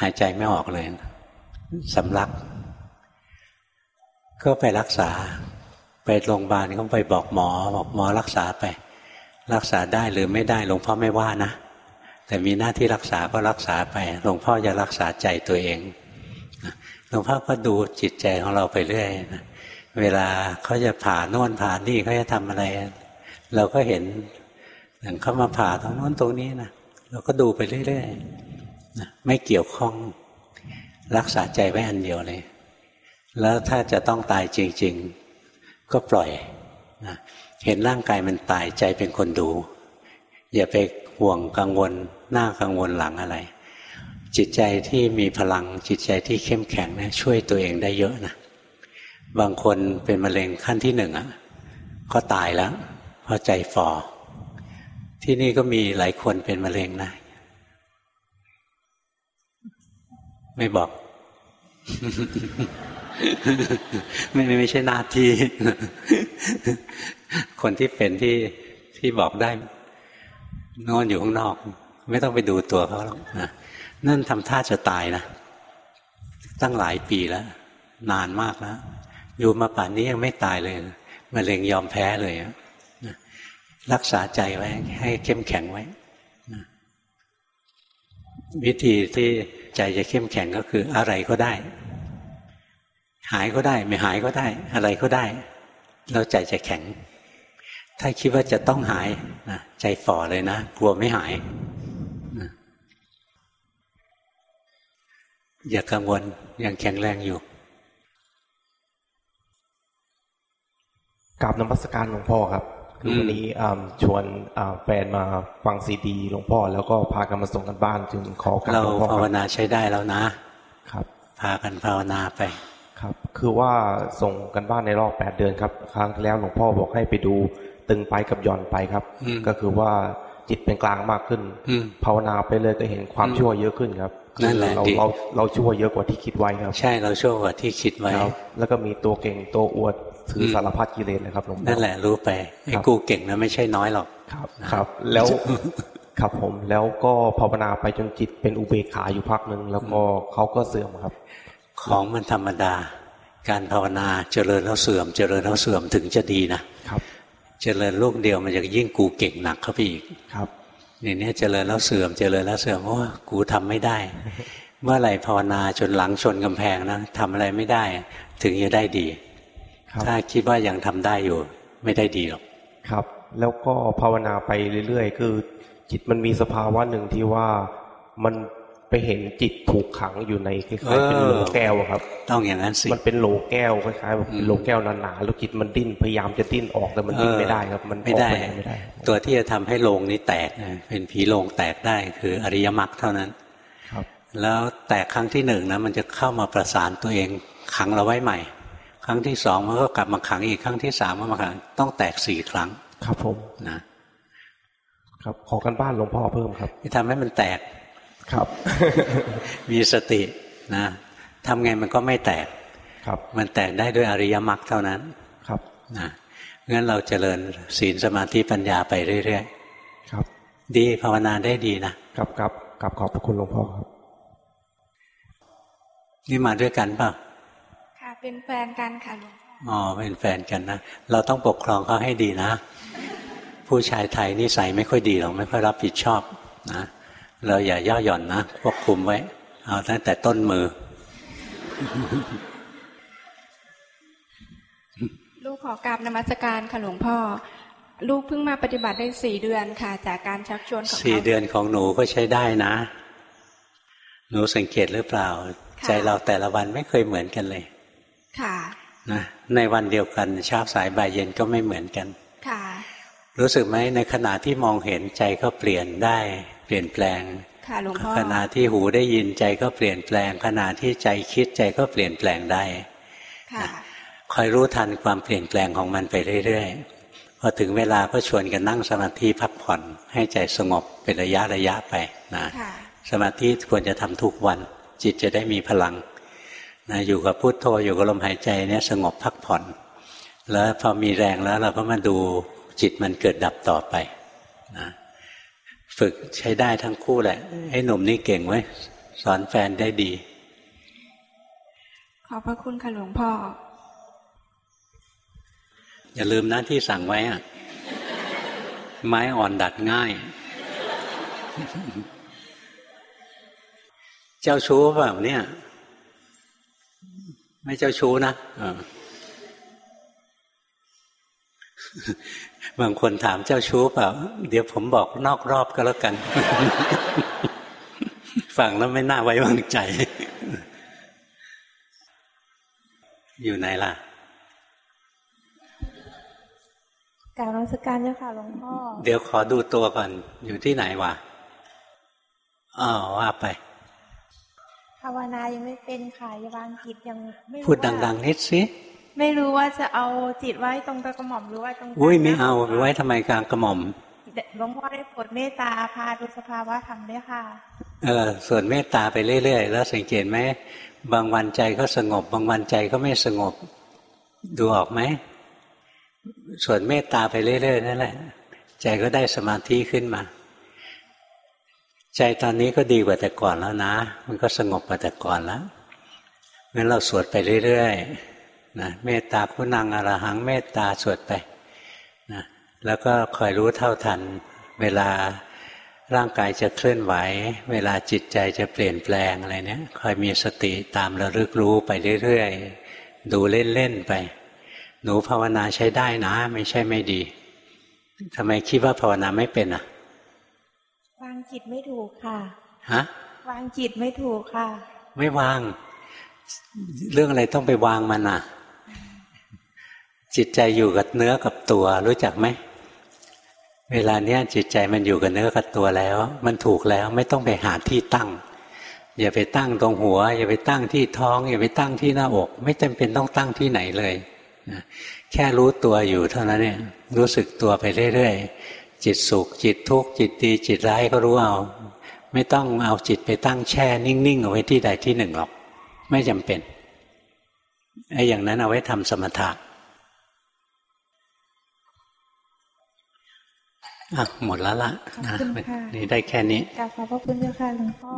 หายใจไม่ออกเลยสำลัก ก็ไปรักษา ไปโรงพยาบาลก็ไปบอกหมอ บอกหมอรักษาไป รักษาได้หรือไม่ได้หลวงพ่อไม่ว่านะ แต่มีหน้าที่รักษาก็รักษาไปหลวงพ่อจะรักษาใจตัวเองหลวงพ่อก็ดูจิตใจของเราไปเรื่อยนะเวลาเขาจะผ่าโน่นผ่านี่เขาจะทำอะไร เราก็เห็นอย่างเขามาผ่าตรงโน้นตรงนี้นะเราก็ดูไปเรื่อยๆนะไม่เกี่ยวข้องรักษาใจไว้อันเดียวเลย แล้วถ้าจะต้องตายจริง ๆ ก็ปล่อยนะ เห็นร่างกายมันตายใจเป็นคนดู อย่าไปห่วงกังวล หน้ากังวลหลังอะไร จิตใจที่มีพลังจิตใจที่เข้มแข็งนะช่วยตัวเองได้เยอะนะบางคนเป็นมะเร็งขั้นที่หนึ่งอะก็ตายแล้วเพราะใจฝ่อที่นี่ก็มีหลายคนเป็นมะเร็งนะไม่บอก ไม่ไม่ใช่หน้าที่ คนที่เป็นที่ที่บอกได้นอนอยู่ข้างนอก ไม่ต้องไปดูตัวเขาหรอกนะนั่นทำท่าจะตายนะ ตั้งหลายปีแล้ว นานมากแล้ว อยู่มาป่านนี้ยังไม่ตายเลยมะเร็งยอมแพ้เลยนะรักษาใจไว้ ให้เข้มแข็งไว้นะวิธีที่ใจจะเข้มแข็งก็คืออะไรก็ได้ หายก็ได้ ไม่หายก็ได้ อะไรก็ได้แล้วใจจะแข็ง ถ้าคิดว่าจะต้องหายนะใจฝ่อเลยนะ กลัวไม่หายนะอย่ากังวลยังแข็งแรงอยู่กราบนมัสการหลวงพ่อครับคือวันนี้ชวนแฟนมาฟังซีดีหลวงพ่อ แล้วก็พากันมาส่งกันบ้านจึงขอการเราภาวนาใช้ได้แล้วนะ ครับ พากันภาวนาไปครับ คือว่าส่งกันบ้านในรอบแปดเดือนครับ ครั้งที่แล้วหลวงพ่อบอกให้ไปดู ตึงไปกับย่อนไปครับ ก็คือว่าจิตเป็นกลางมากขึ้นภาวนาไปเลยก็เห็นความชั่วเยอะขึ้นครับนั่นแหละเราเราเราชั่วเยอะกว่าที่คิดไว้ครับ ใช่เราชั่วกว่าที่คิดไว้แล้วก็มีตัวเก่งตัวอวดถือสารพัดกิเลสเลยครับหลวงพ่อนั่นแหละรู้ไปไอ้กูเก่งนะไม่ใช่น้อยหรอกครับ ครับ แล้วครับผมแล้วก็ภาวนาไปจนจิตเป็นอุเบกขาอยู่พักหนึ่งแล้วก็เขาก็เสื่อมครับ ของมันธรรมดา การภาวนาเจริญแล้วเสื่อม เจริญแล้วเสื่อมถึงจะดีนะครับ เจริญลูกเดียวมันจะยิ่งกูเก่งหนักเข้าไปอีกครับอย่างนี้เจริญแล้วเสื่อมเจริญแล้วเสื่อมว่ากูทำไม่ได้ เมื่อไหร่ภาวนาจนหลังชนกำแพงนะทำอะไรไม่ได้ ถึงจะได้ดี ถ้าคิดว่ายังทำได้อยู่ ไม่ได้ดีหรอกครับ แล้วก็ภาวนาไปเรื่อยๆ คือ จิตมันมีสภาวะหนึ่งที่ว่ามัน ไปเห็นจิตถูกขังอยู่ในคล้ายๆเป็นโหลแก้วครับ ต้องอย่างนั้นสิ มันเป็นโหลแก้วคล้ายๆแบบโหลแก้วหนาๆแล้วจิตมันดิ้นพยายามจะดิ้นออกแต่มันดิ้นไม่ได้ครับ มันไม่ได้ไม่ได้ ตัวที่จะทำให้โลงนี้แตกเป็นผีโลงแตกได้คืออริยมรรคเท่านั้นครับ แล้วแตกครั้งที่หนึ่งนะมันจะเข้ามาประสานตัวเองขังเราไว้ใหม่ ครั้งที่สองมันก็กลับมาขังอีกครั้งที่สามมาขังต้องแตกสี่ครั้ง ครับผมนะครับขอกันบ้านหลวงพ่อเพิ่มครับที่ทำให้มันแตก ครับ มีสตินะทำไงมันก็ไม่แตกครับ มันแตกได้ด้วยอริยมรรคเท่านั้นครับนะงั้นเราเจริญศีลสมาธิปัญญาไปเรื่อยๆครับ ดีภาวนาได้ดีนะครับครับกับขอบพระคุณหลวงพ่อครับ นี่มาด้วยกันเปล่าค่ะเป็นแฟนกันค่ะหลวงพ่ออ๋อเป็นแฟนกันนะเราต้องปกครองเขาให้ดีนะ ผู้ชายไทยนี่ใส่ไม่ค่อยดีหรอกไม่ค่อยรับผิดชอบนะ เราอย่าย่อหย่อนนะควบคุมไว้ เอาตั้งแต่ต้นมือ ลูกขอกราบนมัสการค่ะหลวงพ่อ ลูกเพิ่งมาปฏิบัติได้สี่เดือนค่ะ จากการชักชวนของสี่เดือนของหนูก็ใช้ได้นะ หนูสังเกตหรือเปล่า ใจเราแต่ละวันไม่เคยเหมือนกันเลย ค่ะนะในวันเดียวกันเช้าสายบ่ายเย็นก็ไม่เหมือนกัน ค่ะ รู้สึกไหมในขณะที่มองเห็นใจก็เปลี่ยนได้ เปลี่ยนแปลงขณะที่หูได้ยินใจก็เปลี่ยนแปลง ขณะที่ใจคิดใจก็เปลี่ยนแปลงได้คอยรู้ทันความเปลี่ยนแปลงของมันไปเรื่อยๆพอถึงเวลาก็ชวนกันนั่งสมาธิพักผ่อน ให้ใจสงบเป็นระยะระยะไปนะสมาธิควรจะทำทุกวัน จิตจะได้มีพลังนะอยู่กับพุโทโธอยู่กับลมหายใจเนี่ยสงบพักผ่อน แล้วพอมีแรงแล้วเราก็มาดูจิตมันเกิดดับต่อไปนะ ฝึกใช้ได้ทั้งคู่แหละ ไอ้หนุ่มนี่เก่งไว้สอนแฟนได้ดี ขอบพระคุณค่ะหลวงพ่อ อย่าลืมนะที่สั่งไว้อะไม้อ่อนดัดง่าย เจ้าชู้เปล่าเนี่ย ไม่เจ้าชู้นะ บางคนถามเจ้าชู้เปล่าเดี๋ยวผมบอกนอกรอบก็แล้วกัน ฟังแล้วไม่น่าไว้วางใจ อยู่ไหนล่ะกล่าวรัชการเจ้าค่ะหลวงพ่อ เดี๋ยวขอดูตัวก่อน อยู่ที่ไหนวะอ๋อว่าไปภาวนายังไม่เป็นค่ะยังวางจิตยังไม่พูดดัง ๆ นิดสิ ไม่รู้ว่าจะเอาจิตไว้ตรงกระหม่อมหรือว่าตรงอุ้ยไม่เอาไว้ทำไมกลางกระหม่อมหลวงพ่อได้โปรดเมตตาพาดูสภาวะธรรมด้วยค่ะ เออส่วนเมตตาไปเรื่อยๆ แล้วสังเกตไหมบางวันใจก็สงบ บางวันใจก็ไม่สงบ ดูออกไหมส่วนเมตตาไปเรื่อยๆนั่นแหละ ใจก็ได้สมาธิขึ้นมา ใจตอนนี้ก็ดีกว่าแต่ก่อนแล้วนะ มันก็สงบกว่าแต่ก่อนแล้วงั้นเราสวดไปเรื่อยๆ นะเมตตาผู้นังอรหังเมตตาสวดไปนะแล้วก็คอยรู้เท่าทัน เวลาร่างกายจะเคลื่อนไหว เวลาจิตใจจะเปลี่ยนแปลงอะไรเนี้ยคอยมีสติตามระลึกรู้ไปเรื่อยๆ ดูเล่น ๆ ไป หนูภาวนาใช้ได้นะ ไม่ใช่ไม่ดีทำไมคิดว่าภาวนาไม่เป็นอะ วางจิตไม่ถูกค่ะฮะวางจิตไม่ถูกค่ะ ไม่วาง เรื่องอะไรต้องไปวางมันอะ จิตใจอยู่กับเนื้อกับตัวรู้จักไหมเวลาเนี้ยจิตใจมันอยู่กับเนื้อกับตัวแล้ว มันถูกแล้วไม่ต้องไปหาที่ตั้ง อย่าไปตั้งตรงหัว อย่าไปตั้งที่ท้อง อย่าไปตั้งที่หน้าอก ไม่จำเป็นต้องตั้งที่ไหนเลยแค่รู้ตัวอยู่เท่านั้นเนี่ยรู้สึกตัวไปเรื่อยๆจิตสุข จิตทุกข์จิตดีจิตร้ายก็รู้เอา ไม่ต้องเอาจิตไปตั้งแช่นิ่งๆเอาไว้ที่ใดที่หนึ่งหรอก ไม่จำเป็นไอ้อย่างนั้นเอาไว้ทำสมถะ อะหมดแล้วละนะนี่ได้แค่นี้กราบขอบพระคุณเจ้าค่ะหลวงพ่อ